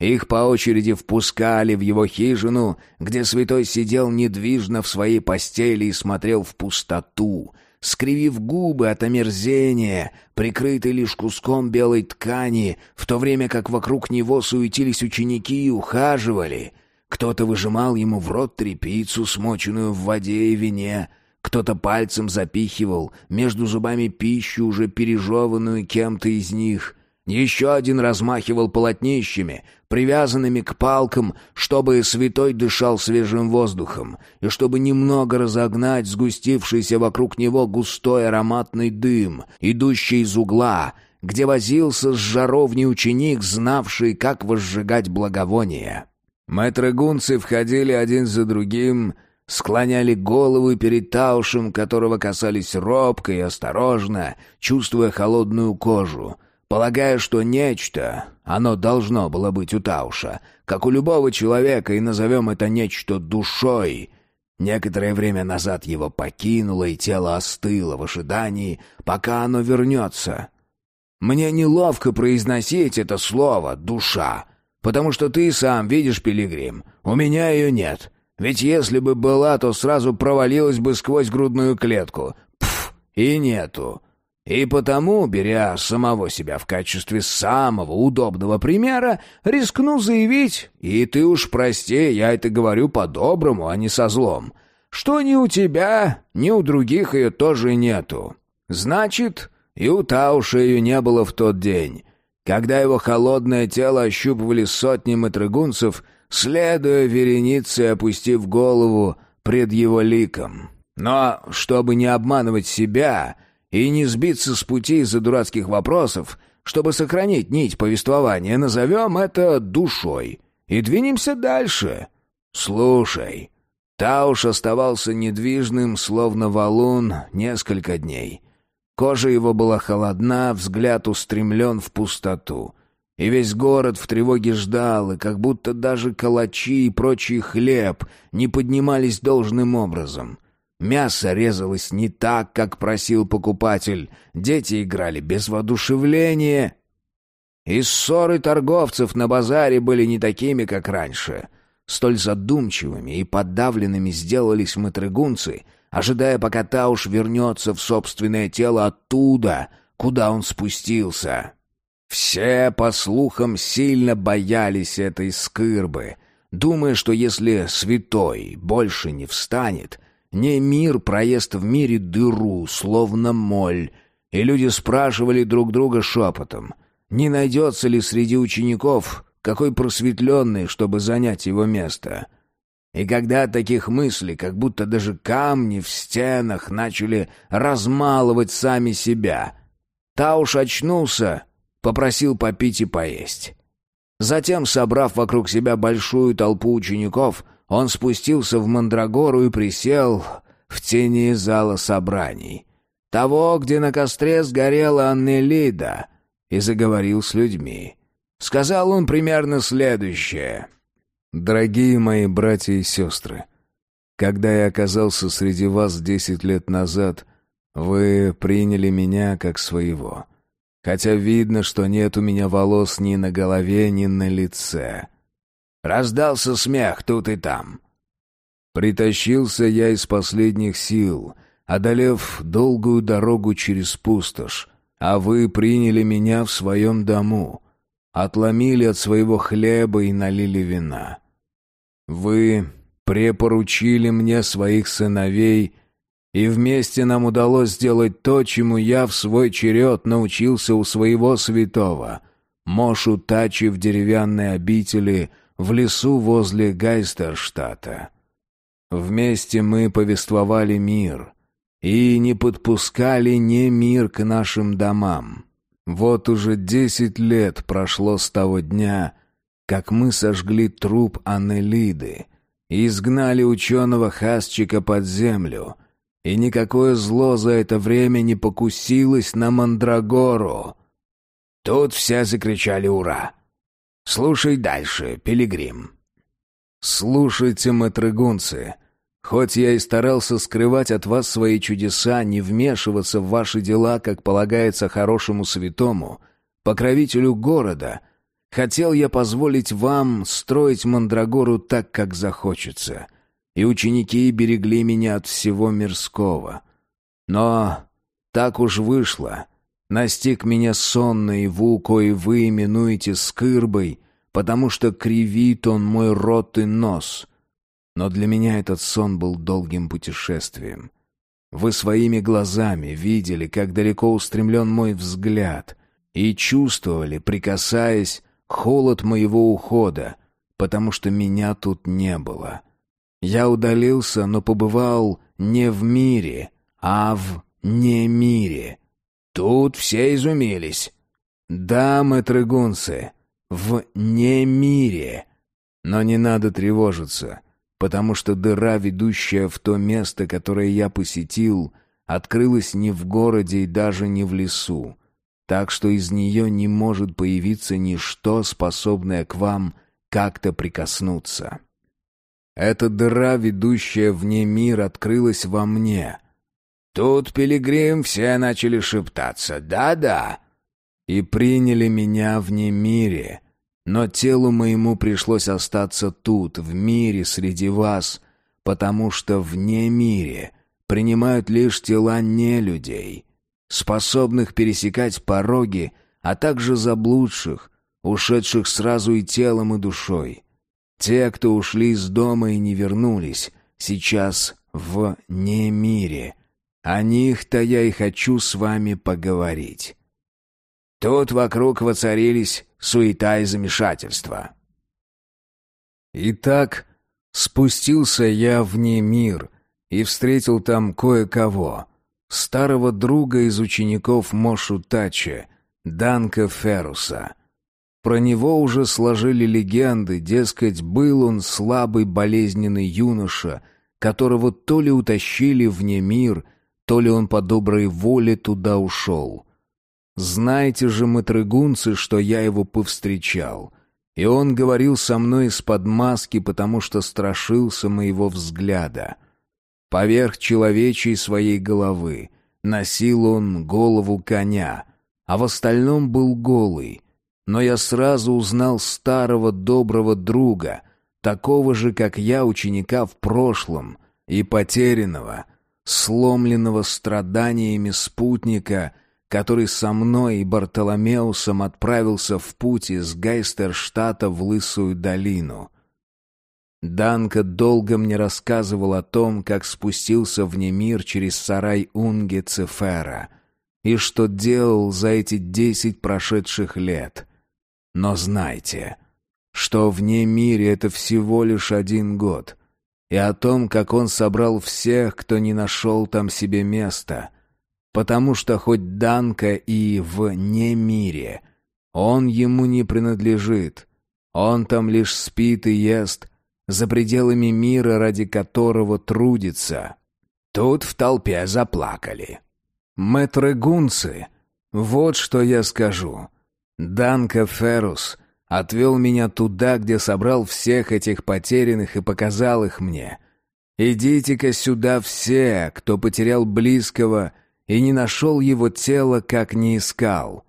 Их по очереди впускали в его хижину, где святой сидел недвижно в своей постели и смотрел в пустоту — скривив губы от омерзения, прикрытый лишь куском белой ткани, в то время как вокруг него суетились ученики и ухаживали. Кто-то выжимал ему в рот трепицу, смоченную в воде и вине, кто-то пальцем запихивал между зубами пищу, уже пережеванную кем-то из них. Еще один размахивал полотнищами, привязанными к палкам, чтобы святой дышал свежим воздухом, и чтобы немного разогнать сгустившийся вокруг него густой ароматный дым, идущий из угла, где возился с жаровней ученик, знавший, как возжигать благовония. Мэтры-гунцы входили один за другим, склоняли головы перед Таушем, которого касались робко и осторожно, чувствуя холодную кожу — полагая, что нечто, оно должно было быть у Тауша, как у любого человека, и назовем это нечто душой, Некоторое время назад его покинуло, и тело остыло в ожидании, пока оно вернется. Мне неловко произносить это слово «душа», потому что ты сам видишь, Пилигрим, у меня ее нет. Ведь если бы была, то сразу провалилась бы сквозь грудную клетку. Пф, и нету. И потому, беря самого себя в качестве самого удобного примера, рискну заявить, и ты уж прости, я это говорю по-доброму, а не со злом, что ни у тебя, ни у других ее тоже нету. Значит, и у Тауша ее не было в тот день, когда его холодное тело ощупывали сотни матригунцев, следуя веренице опустив голову пред его ликом. Но, чтобы не обманывать себя и не сбиться с пути из-за дурацких вопросов, чтобы сохранить нить повествования, назовем это душой и двинемся дальше. Слушай, Тауш оставался недвижным, словно валун, несколько дней. Кожа его была холодна, взгляд устремлен в пустоту. И весь город в тревоге ждал, и как будто даже калачи и прочий хлеб не поднимались должным образом — Мясо резалось не так, как просил покупатель. Дети играли без воодушевления. И ссоры торговцев на базаре были не такими, как раньше. Столь задумчивыми и подавленными сделались матрыгунцы, ожидая, пока Тауш вернется в собственное тело оттуда, куда он спустился. Все, по слухам, сильно боялись этой скырбы, думая, что если святой больше не встанет — не мир проезд в мире дыру, словно моль, и люди спрашивали друг друга шепотом, не найдется ли среди учеников какой просветленный, чтобы занять его место. И когда от таких мыслей, как будто даже камни в стенах начали размалывать сами себя, Тауш очнулся, попросил попить и поесть. Затем, собрав вокруг себя большую толпу учеников, он спустился в Мандрагору и присел в тени зала собраний. Того, где на костре сгорела Аннелида, и заговорил с людьми. Сказал он примерно следующее. «Дорогие мои братья и сестры, когда я оказался среди вас десять лет назад, вы приняли меня как своего, хотя видно, что нет у меня волос ни на голове, ни на лице». Раздался смех тут и там. Притащился я из последних сил, одолев долгую дорогу через пустошь, а вы приняли меня в своем дому, отломили от своего хлеба и налили вина. Вы препоручили мне своих сыновей, и вместе нам удалось сделать то, чему я в свой черед научился у своего святого, Мошу Тачи в деревянной обители — в лесу возле Гайстерштата. Вместе мы повествовали мир и не подпускали не мир к нашим домам. Вот уже десять лет прошло с того дня, как мы сожгли труп Аннелиды и изгнали ученого Хасчика под землю, и никакое зло за это время не покусилось на Мандрагору. Тут все закричали «Ура!» Слушай дальше, пилигрим». «Слушайте, матрыгунцы, хоть я и старался скрывать от вас свои чудеса, не вмешиваться в ваши дела, как полагается хорошему святому, покровителю города, хотел я позволить вам строить Мандрагору так, как захочется, и ученики берегли меня от всего мирского. Но так уж вышло» Настиг меня сон наяву, кое вы именуете скырбой, потому что кривит он мой рот и нос. Но для меня этот сон был долгим путешествием. Вы своими глазами видели, как далеко устремлен мой взгляд, и чувствовали, прикасаясь, холод моего ухода, потому что меня тут не было. Я удалился, но побывал не в мире, а в немире. Тут все изумились. «Да, мэтрыгунцы, в немире. Но не надо тревожиться, потому что дыра, ведущая в то место, которое я посетил, открылась не в городе и даже не в лесу, так что из нее не может появиться ничто, способное к вам как-то прикоснуться». Эта дыра, ведущая вне мир, открылась во мне. Тут, пилигрим, все начали шептаться «да-да». И приняли меня вне мире. Но телу моему пришлось остаться тут, в мире, среди вас, потому что вне мире принимают лишь тела не людей, способных пересекать пороги, а также заблудших, ушедших сразу и телом, и душой. Те, кто ушли из дома и не вернулись, сейчас в немире. О них-то я и хочу с вами поговорить. Тут вокруг воцарились суета и замешательство. Итак, спустился я в мир и встретил там кое-кого. Старого друга из учеников Мошу Тачи, Данка Феруса. Про него уже сложили легенды, дескать, был он слабый болезненный юноша, которого то ли утащили вне мир, то ли он по доброй воле туда ушел. Знаете же, матрыгунцы, что я его повстречал. И он говорил со мной из-под маски, потому что страшился моего взгляда. Поверх человечей своей головы носил он голову коня, а в остальном был голый — но я сразу узнал старого доброго друга, такого же, как я, ученика в прошлом, и потерянного, сломленного страданиями спутника, который со мной и Бартоломеусом отправился в путь из Гайстерштата в Лысую долину. Данка долго мне рассказывал о том, как спустился в немир через сарай Унге Цефера, и что делал за эти десять прошедших лет. Но знайте, что вне мире это всего лишь один год, и о том, как он собрал всех, кто не нашел там себе места, потому что хоть Данка и в мире, он ему не принадлежит, он там лишь спит и ест, за пределами мира, ради которого трудится. Тут в толпе заплакали. Мэтры гунцы, вот что я скажу — Данка Феррус отвел меня туда, где собрал всех этих потерянных и показал их мне. Идите-ка сюда все, кто потерял близкого и не нашел его тело, как не искал.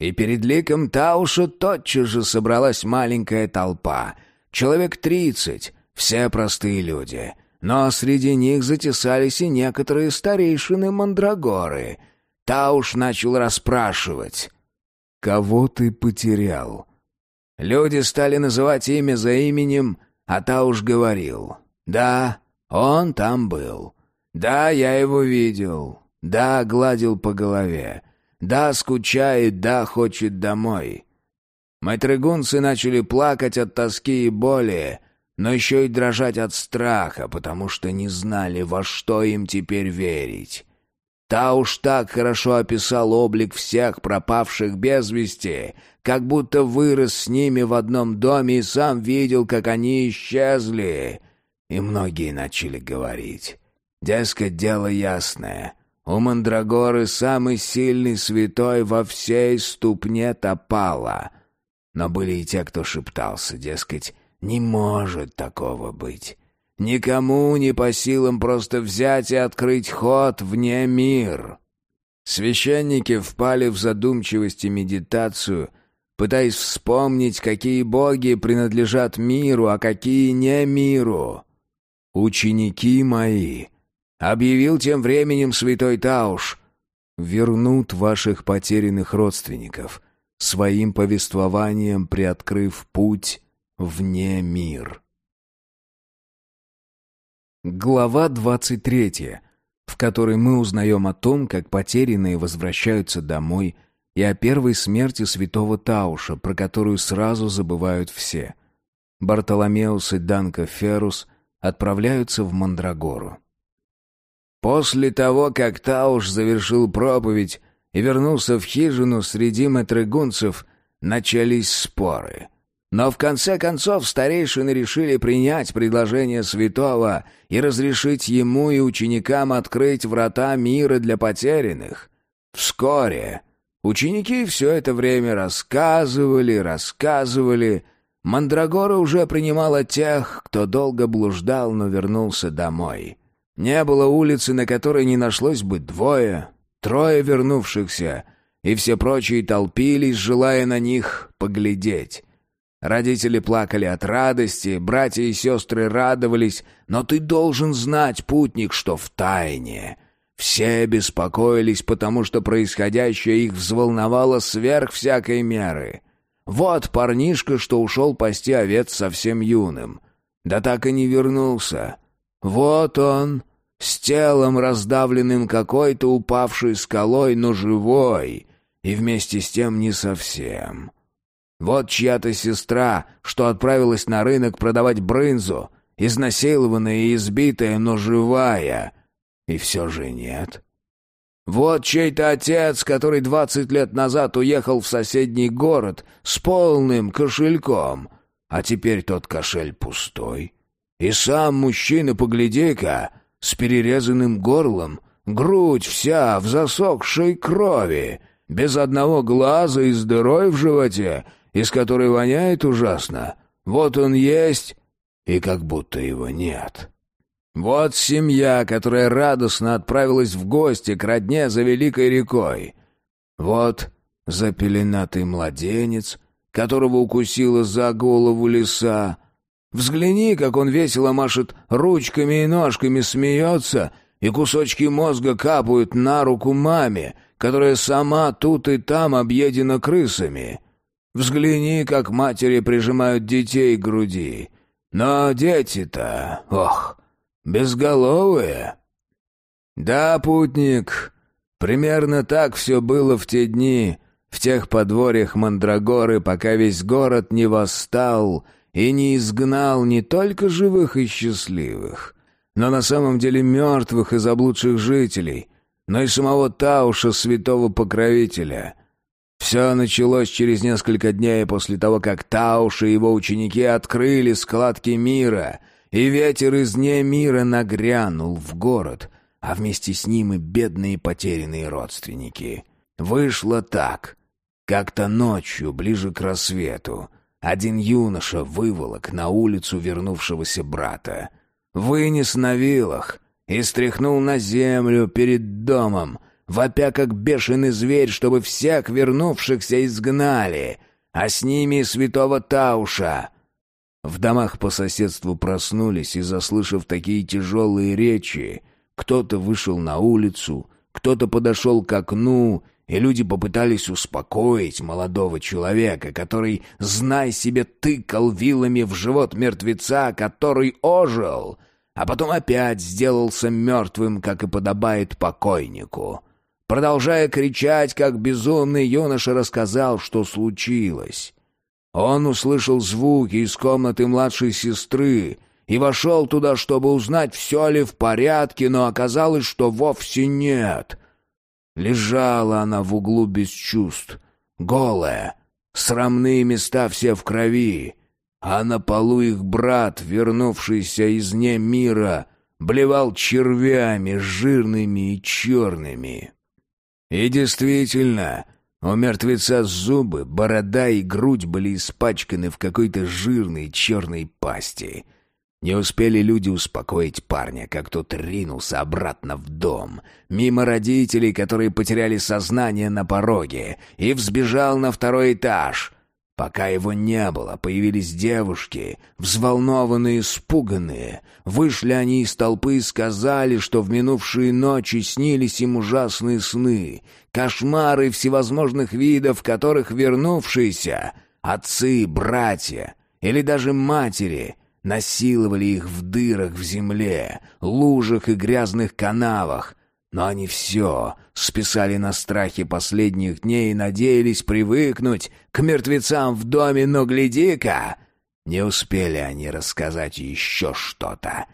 И перед ликом Тауша тотчас же собралась маленькая толпа, человек тридцать, все простые люди. Но среди них затесались и некоторые старейшины Мандрагоры. Тауш начал расспрашивать. Кого ты потерял? Люди стали называть имя за именем, а та уж говорил. Да, он там был. Да, я его видел. Да, гладил по голове. Да, скучает, да, хочет домой. Мэтрегунцы начали плакать от тоски и боли, но еще и дрожать от страха, потому что не знали, во что им теперь верить. Та уж так хорошо описал облик всех пропавших без вести, как будто вырос с ними в одном доме и сам видел, как они исчезли. И многие начали говорить. Дескать, дело ясное. У Мандрагоры самый сильный святой во всей ступне топала. Но были и те, кто шептался, дескать, не может такого быть. Никому не по силам просто взять и открыть ход вне мир. Священники впали в задумчивость и медитацию, пытаясь вспомнить, какие боги принадлежат миру, а какие не миру. «Ученики мои», — объявил тем временем святой Тауш, — «вернут ваших потерянных родственников, своим повествованием приоткрыв путь вне мир». Глава 23, в которой мы узнаем о том, как потерянные возвращаются домой, и о первой смерти святого Тауша, про которую сразу забывают все. Бартоломеус и Данка Ферус отправляются в Мандрагору. После того, как Тауш завершил проповедь и вернулся в хижину среди матригунцев, начались споры — но в конце концов старейшины решили принять предложение святого и разрешить ему и ученикам открыть врата мира для потерянных. Вскоре ученики все это время рассказывали, рассказывали, Мандрагора уже принимала тех, кто долго блуждал, но вернулся домой. Не было улицы, на которой не нашлось бы двое, трое вернувшихся, и все прочие толпились, желая на них поглядеть. Родители плакали от радости, братья и сестры радовались, но ты должен знать, путник, что в тайне. Все беспокоились, потому что происходящее их взволновало сверх всякой меры. Вот парнишка, что ушел пасти овец совсем юным. Да так и не вернулся. Вот он, с телом раздавленным какой-то упавшей скалой, но живой, и вместе с тем не совсем. Вот чья-то сестра, что отправилась на рынок продавать брынзу, изнасилованная и избитая, но живая. И все же нет. Вот чей-то отец, который двадцать лет назад уехал в соседний город с полным кошельком, а теперь тот кошель пустой. И сам мужчина, погляди-ка, с перерезанным горлом, грудь вся в засохшей крови, без одного глаза и с дырой в животе — из которой воняет ужасно. Вот он есть, и как будто его нет. Вот семья, которая радостно отправилась в гости к родне за великой рекой. Вот запеленатый младенец, которого укусила за голову лиса. Взгляни, как он весело машет ручками и ножками, смеется, и кусочки мозга капают на руку маме, которая сама тут и там объедена крысами. Взгляни, как матери прижимают детей к груди. Но дети-то, ох, безголовые. Да, путник, примерно так все было в те дни, в тех подворьях Мандрагоры, пока весь город не восстал и не изгнал не только живых и счастливых, но на самом деле мертвых и заблудших жителей, но и самого Тауша, святого покровителя — все началось через несколько дней после того, как Тауш и его ученики открыли складки мира, и ветер из дне мира нагрянул в город, а вместе с ним и бедные потерянные родственники. Вышло так. Как-то ночью, ближе к рассвету, один юноша выволок на улицу вернувшегося брата. Вынес на вилах и стряхнул на землю перед домом — вопя как бешеный зверь, чтобы всех вернувшихся изгнали, а с ними святого Тауша. В домах по соседству проснулись и, заслышав такие тяжелые речи, кто-то вышел на улицу, кто-то подошел к окну, и люди попытались успокоить молодого человека, который, знай себе, тыкал вилами в живот мертвеца, который ожил, а потом опять сделался мертвым, как и подобает покойнику. Продолжая кричать, как безумный, юноша рассказал, что случилось. Он услышал звуки из комнаты младшей сестры и вошел туда, чтобы узнать, все ли в порядке, но оказалось, что вовсе нет. Лежала она в углу без чувств, голая, срамные места все в крови, а на полу их брат, вернувшийся из не мира, блевал червями жирными и черными. И действительно, у мертвеца зубы, борода и грудь были испачканы в какой-то жирной черной пасти. Не успели люди успокоить парня, как тот ринулся обратно в дом, мимо родителей, которые потеряли сознание на пороге, и взбежал на второй этаж. Пока его не было, появились девушки, взволнованные, испуганные. Вышли они из толпы и сказали, что в минувшие ночи снились им ужасные сны, кошмары всевозможных видов, которых вернувшиеся отцы, братья или даже матери насиловали их в дырах в земле, лужах и грязных канавах, но они все списали на страхи последних дней и надеялись привыкнуть к мертвецам в доме, но гляди-ка, не успели они рассказать еще что-то.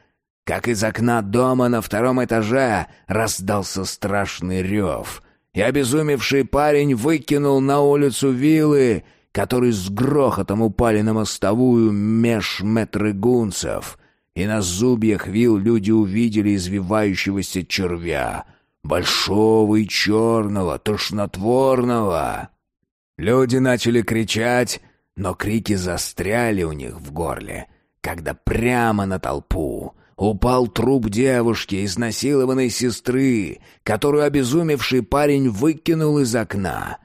Как из окна дома на втором этаже раздался страшный рев, и обезумевший парень выкинул на улицу вилы, которые с грохотом упали на мостовую меж метрыгунцев — и на зубьях вил люди увидели извивающегося червя, большого и черного, тошнотворного. Люди начали кричать, но крики застряли у них в горле, когда прямо на толпу упал труп девушки, изнасилованной сестры, которую обезумевший парень выкинул из окна.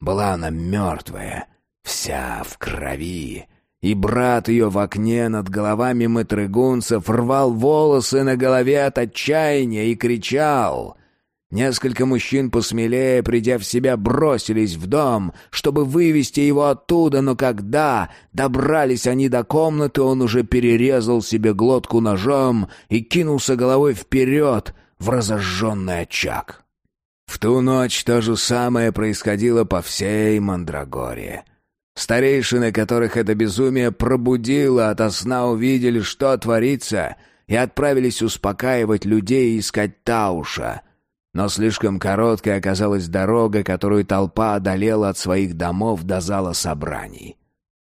Была она мертвая, вся в крови, и брат ее в окне над головами мэтрыгунцев рвал волосы на голове от отчаяния и кричал Несколько мужчин посмелее, придя в себя, бросились в дом, чтобы вывести его оттуда, но когда добрались они до комнаты, он уже перерезал себе глотку ножом и кинулся головой вперед в разожженный очаг. В ту ночь то же самое происходило по всей Мандрагоре. Старейшины, которых это безумие пробудило ото сна, увидели, что творится, и отправились успокаивать людей и искать Тауша — но слишком короткой оказалась дорога, которую толпа одолела от своих домов до зала собраний.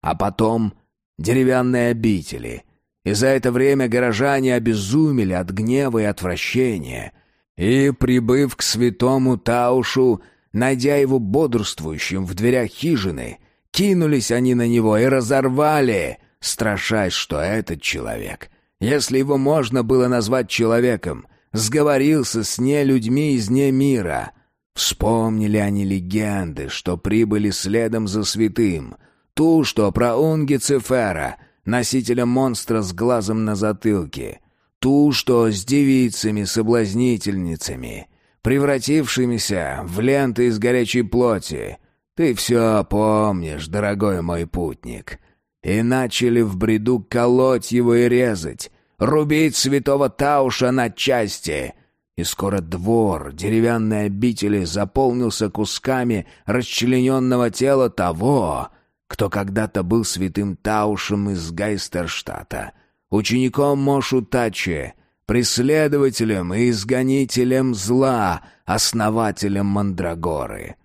А потом деревянные обители. И за это время горожане обезумели от гнева и отвращения. И, прибыв к святому Таушу, найдя его бодрствующим в дверях хижины, кинулись они на него и разорвали, страшась, что этот человек, если его можно было назвать человеком, сговорился с нелюдьми из не мира. Вспомнили они легенды, что прибыли следом за святым. Ту, что про Унги Цифера, носителя монстра с глазом на затылке. Ту, что с девицами-соблазнительницами, превратившимися в ленты из горячей плоти. Ты все помнишь, дорогой мой путник. И начали в бреду колоть его и резать, рубить святого Тауша на части. И скоро двор деревянной обители заполнился кусками расчлененного тела того, кто когда-то был святым Таушем из Гайстерштата, учеником Мошу Тачи, преследователем и изгонителем зла, основателем Мандрагоры.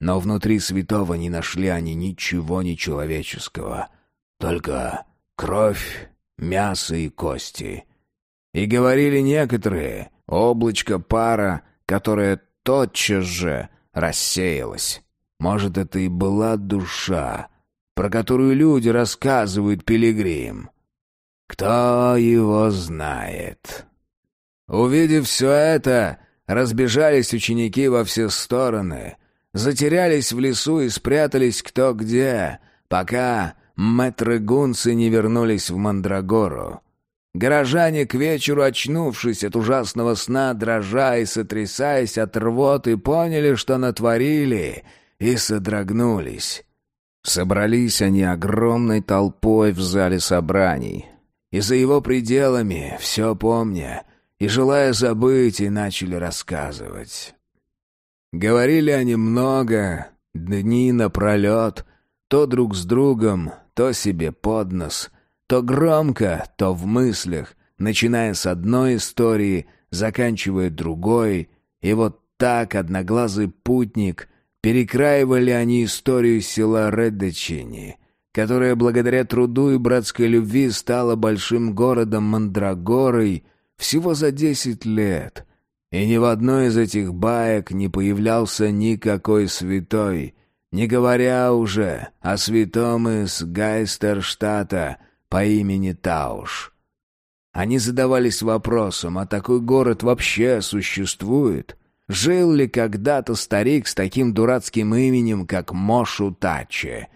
Но внутри святого не нашли они ничего нечеловеческого, только кровь мясо и кости. И говорили некоторые, облачко пара, которое тотчас же рассеялось. Может, это и была душа, про которую люди рассказывают пилигрим. Кто его знает? Увидев все это, разбежались ученики во все стороны, затерялись в лесу и спрятались кто где, пока мэтры-гунцы не вернулись в Мандрагору. Горожане к вечеру, очнувшись от ужасного сна, дрожа и сотрясаясь от рвоты, поняли, что натворили, и содрогнулись. Собрались они огромной толпой в зале собраний. И за его пределами, все помня, и желая забыть, и начали рассказывать. Говорили они много, дни напролет, то друг с другом, то себе под нос, то громко, то в мыслях, начиная с одной истории, заканчивая другой, и вот так одноглазый путник перекраивали они историю села Реддочини, которая благодаря труду и братской любви стала большим городом Мандрагорой всего за десять лет, и ни в одной из этих баек не появлялся никакой святой — не говоря уже о святом из Гайстерштата по имени Тауш. Они задавались вопросом, а такой город вообще существует? Жил ли когда-то старик с таким дурацким именем, как Мошу Тачи?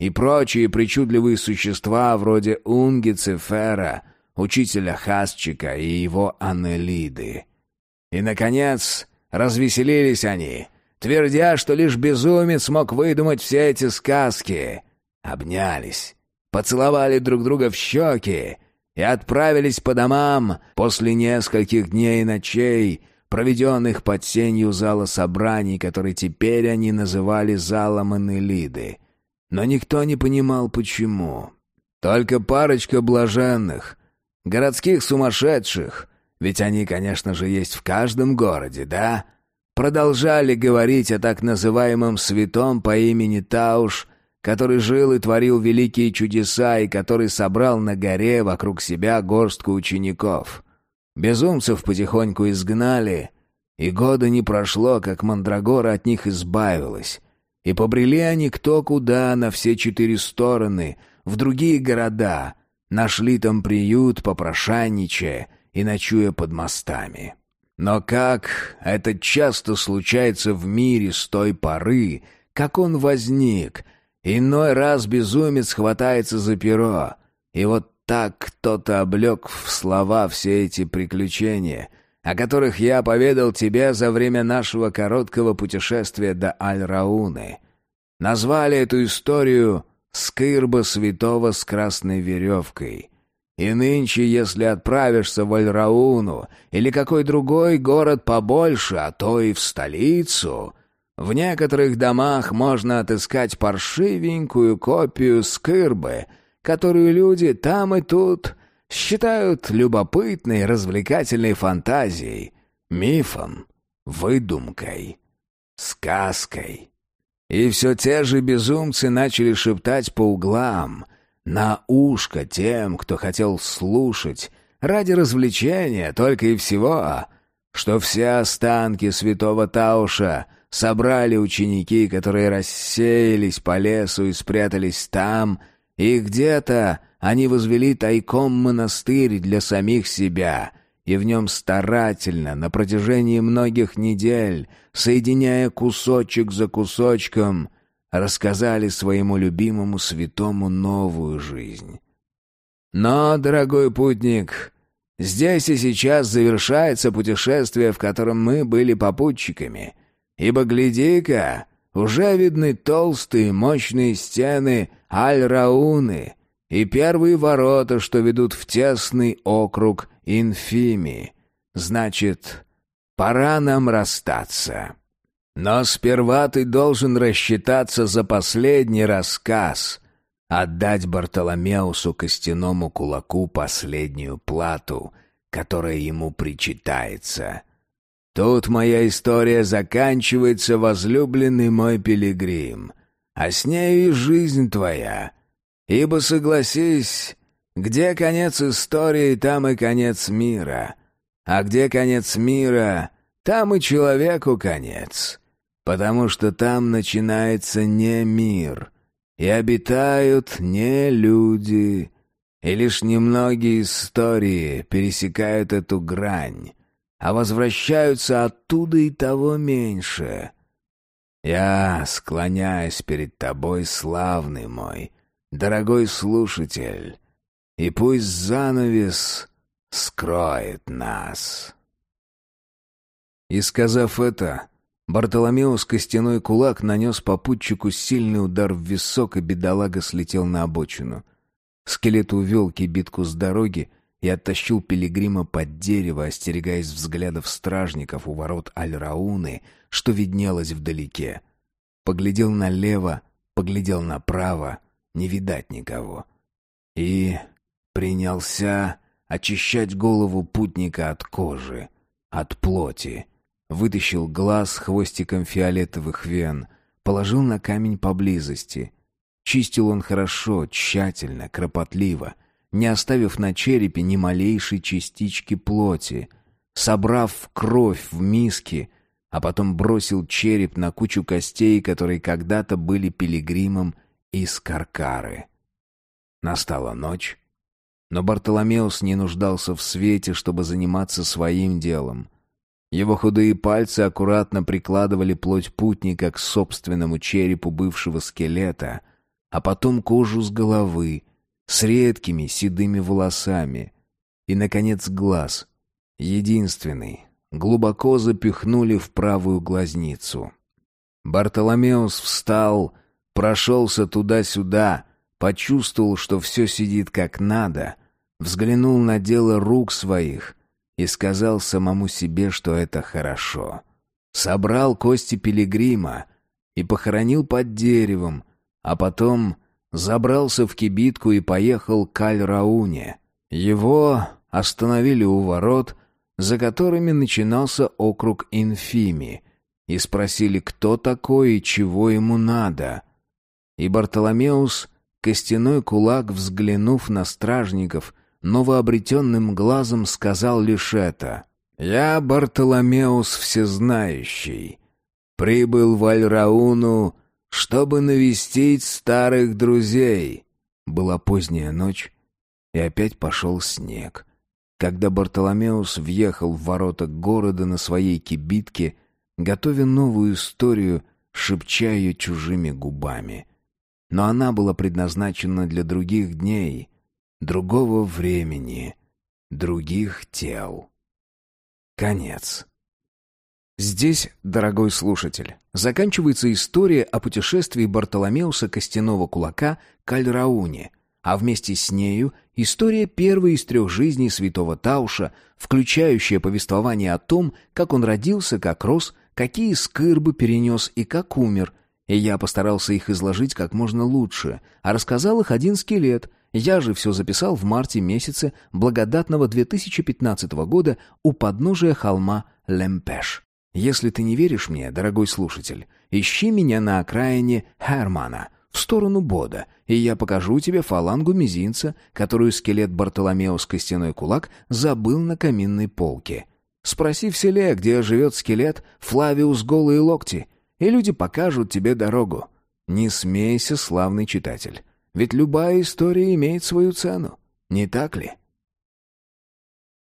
И прочие причудливые существа вроде Унги Цифера, учителя Хасчика и его Анелиды. И, наконец, развеселились они — твердя, что лишь безумец мог выдумать все эти сказки. Обнялись, поцеловали друг друга в щеки и отправились по домам после нескольких дней и ночей, проведенных под сенью зала собраний, который теперь они называли залом Энелиды. Но никто не понимал, почему. Только парочка блаженных, городских сумасшедших, ведь они, конечно же, есть в каждом городе, да? продолжали говорить о так называемом святом по имени Тауш, который жил и творил великие чудеса и который собрал на горе вокруг себя горстку учеников. Безумцев потихоньку изгнали, и года не прошло, как Мандрагора от них избавилась. И побрели они кто куда на все четыре стороны, в другие города, нашли там приют, попрошайничая и ночуя под мостами. Но как это часто случается в мире с той поры, как он возник, иной раз безумец хватается за перо, и вот так кто-то облег в слова все эти приключения, о которых я поведал тебе за время нашего короткого путешествия до Аль-Рауны. Назвали эту историю «Скырба святого с красной веревкой». И нынче, если отправишься в Аль-Рауну или какой другой город побольше, а то и в столицу, в некоторых домах можно отыскать паршивенькую копию скырбы — которую люди там и тут считают любопытной, развлекательной фантазией, мифом, выдумкой, сказкой. И все те же безумцы начали шептать по углам, на ушко тем, кто хотел слушать, ради развлечения только и всего, что все останки святого Тауша собрали ученики, которые рассеялись по лесу и спрятались там, и где-то они возвели тайком монастырь для самих себя, и в нем старательно, на протяжении многих недель, соединяя кусочек за кусочком, рассказали своему любимому святому новую жизнь. Но, дорогой путник, здесь и сейчас завершается путешествие, в котором мы были попутчиками. Ибо, гляди-ка, уже видны толстые мощные стены Аль-Рауны и первые ворота, что ведут в тесный округ Инфими. Значит, пора нам расстаться. Но сперва ты должен рассчитаться за последний рассказ, отдать Бартоломеусу костяному кулаку последнюю плату, которая ему причитается — Тут моя история заканчивается, возлюбленный мой пилигрим, а с нею и жизнь твоя. Ибо, согласись, где конец истории, там и конец мира. А где конец мира, там и человеку конец. Потому что там начинается не мир, и обитают не люди, и лишь немногие истории пересекают эту грань а возвращаются оттуда и того меньше. Я склоняюсь перед тобой, славный мой, дорогой слушатель, и пусть занавес скроет нас. И сказав это, Бартоломео с костяной кулак нанес попутчику сильный удар в висок, и бедолага слетел на обочину. Скелет увел кибитку с дороги, и оттащил пилигрима под дерево, остерегаясь взглядов стражников у ворот Аль-Рауны, что виднелось вдалеке. Поглядел налево, поглядел направо, не видать никого. И принялся очищать голову путника от кожи, от плоти. Вытащил глаз хвостиком фиолетовых вен, положил на камень поблизости. Чистил он хорошо, тщательно, кропотливо — не оставив на черепе ни малейшей частички плоти, собрав кровь в миске, а потом бросил череп на кучу костей, которые когда-то были пилигримом из Каркары. Настала ночь, но Бартоломеус не нуждался в свете, чтобы заниматься своим делом. Его худые пальцы аккуратно прикладывали плоть путника к собственному черепу бывшего скелета, а потом кожу с головы — с редкими седыми волосами. И, наконец, глаз. Единственный. Глубоко запихнули в правую глазницу. Бартоломеус встал, прошелся туда-сюда, почувствовал, что все сидит как надо, взглянул на дело рук своих и сказал самому себе, что это хорошо. Собрал кости пилигрима и похоронил под деревом, а потом забрался в кибитку и поехал к Аль-Рауне. Его остановили у ворот, за которыми начинался округ Инфими, и спросили, кто такой и чего ему надо. И Бартоломеус, костяной кулак, взглянув на стражников, новообретенным глазом сказал лишь это. «Я Бартоломеус Всезнающий. Прибыл в Аль-Рауну, чтобы навестить старых друзей. Была поздняя ночь, и опять пошел снег. Когда Бартоломеус въехал в ворота города на своей кибитке, готовя новую историю, шепча ее чужими губами. Но она была предназначена для других дней, другого времени, других тел. Конец. Здесь, дорогой слушатель, заканчивается история о путешествии Бартоломеуса Костяного Кулака к Альрауне, а вместе с нею история первой из трех жизней святого Тауша, включающая повествование о том, как он родился, как рос, какие скырбы перенес и как умер, и я постарался их изложить как можно лучше, а рассказал их один скелет, я же все записал в марте месяце благодатного 2015 года у подножия холма Лемпеш. Если ты не веришь мне, дорогой слушатель, ищи меня на окраине Хермана, в сторону Бода, и я покажу тебе фалангу мизинца, которую скелет Бартоломеус Костяной Кулак забыл на каминной полке. Спроси в селе, где живет скелет Флавиус Голые Локти, и люди покажут тебе дорогу. Не смейся, славный читатель, ведь любая история имеет свою цену, не так ли?»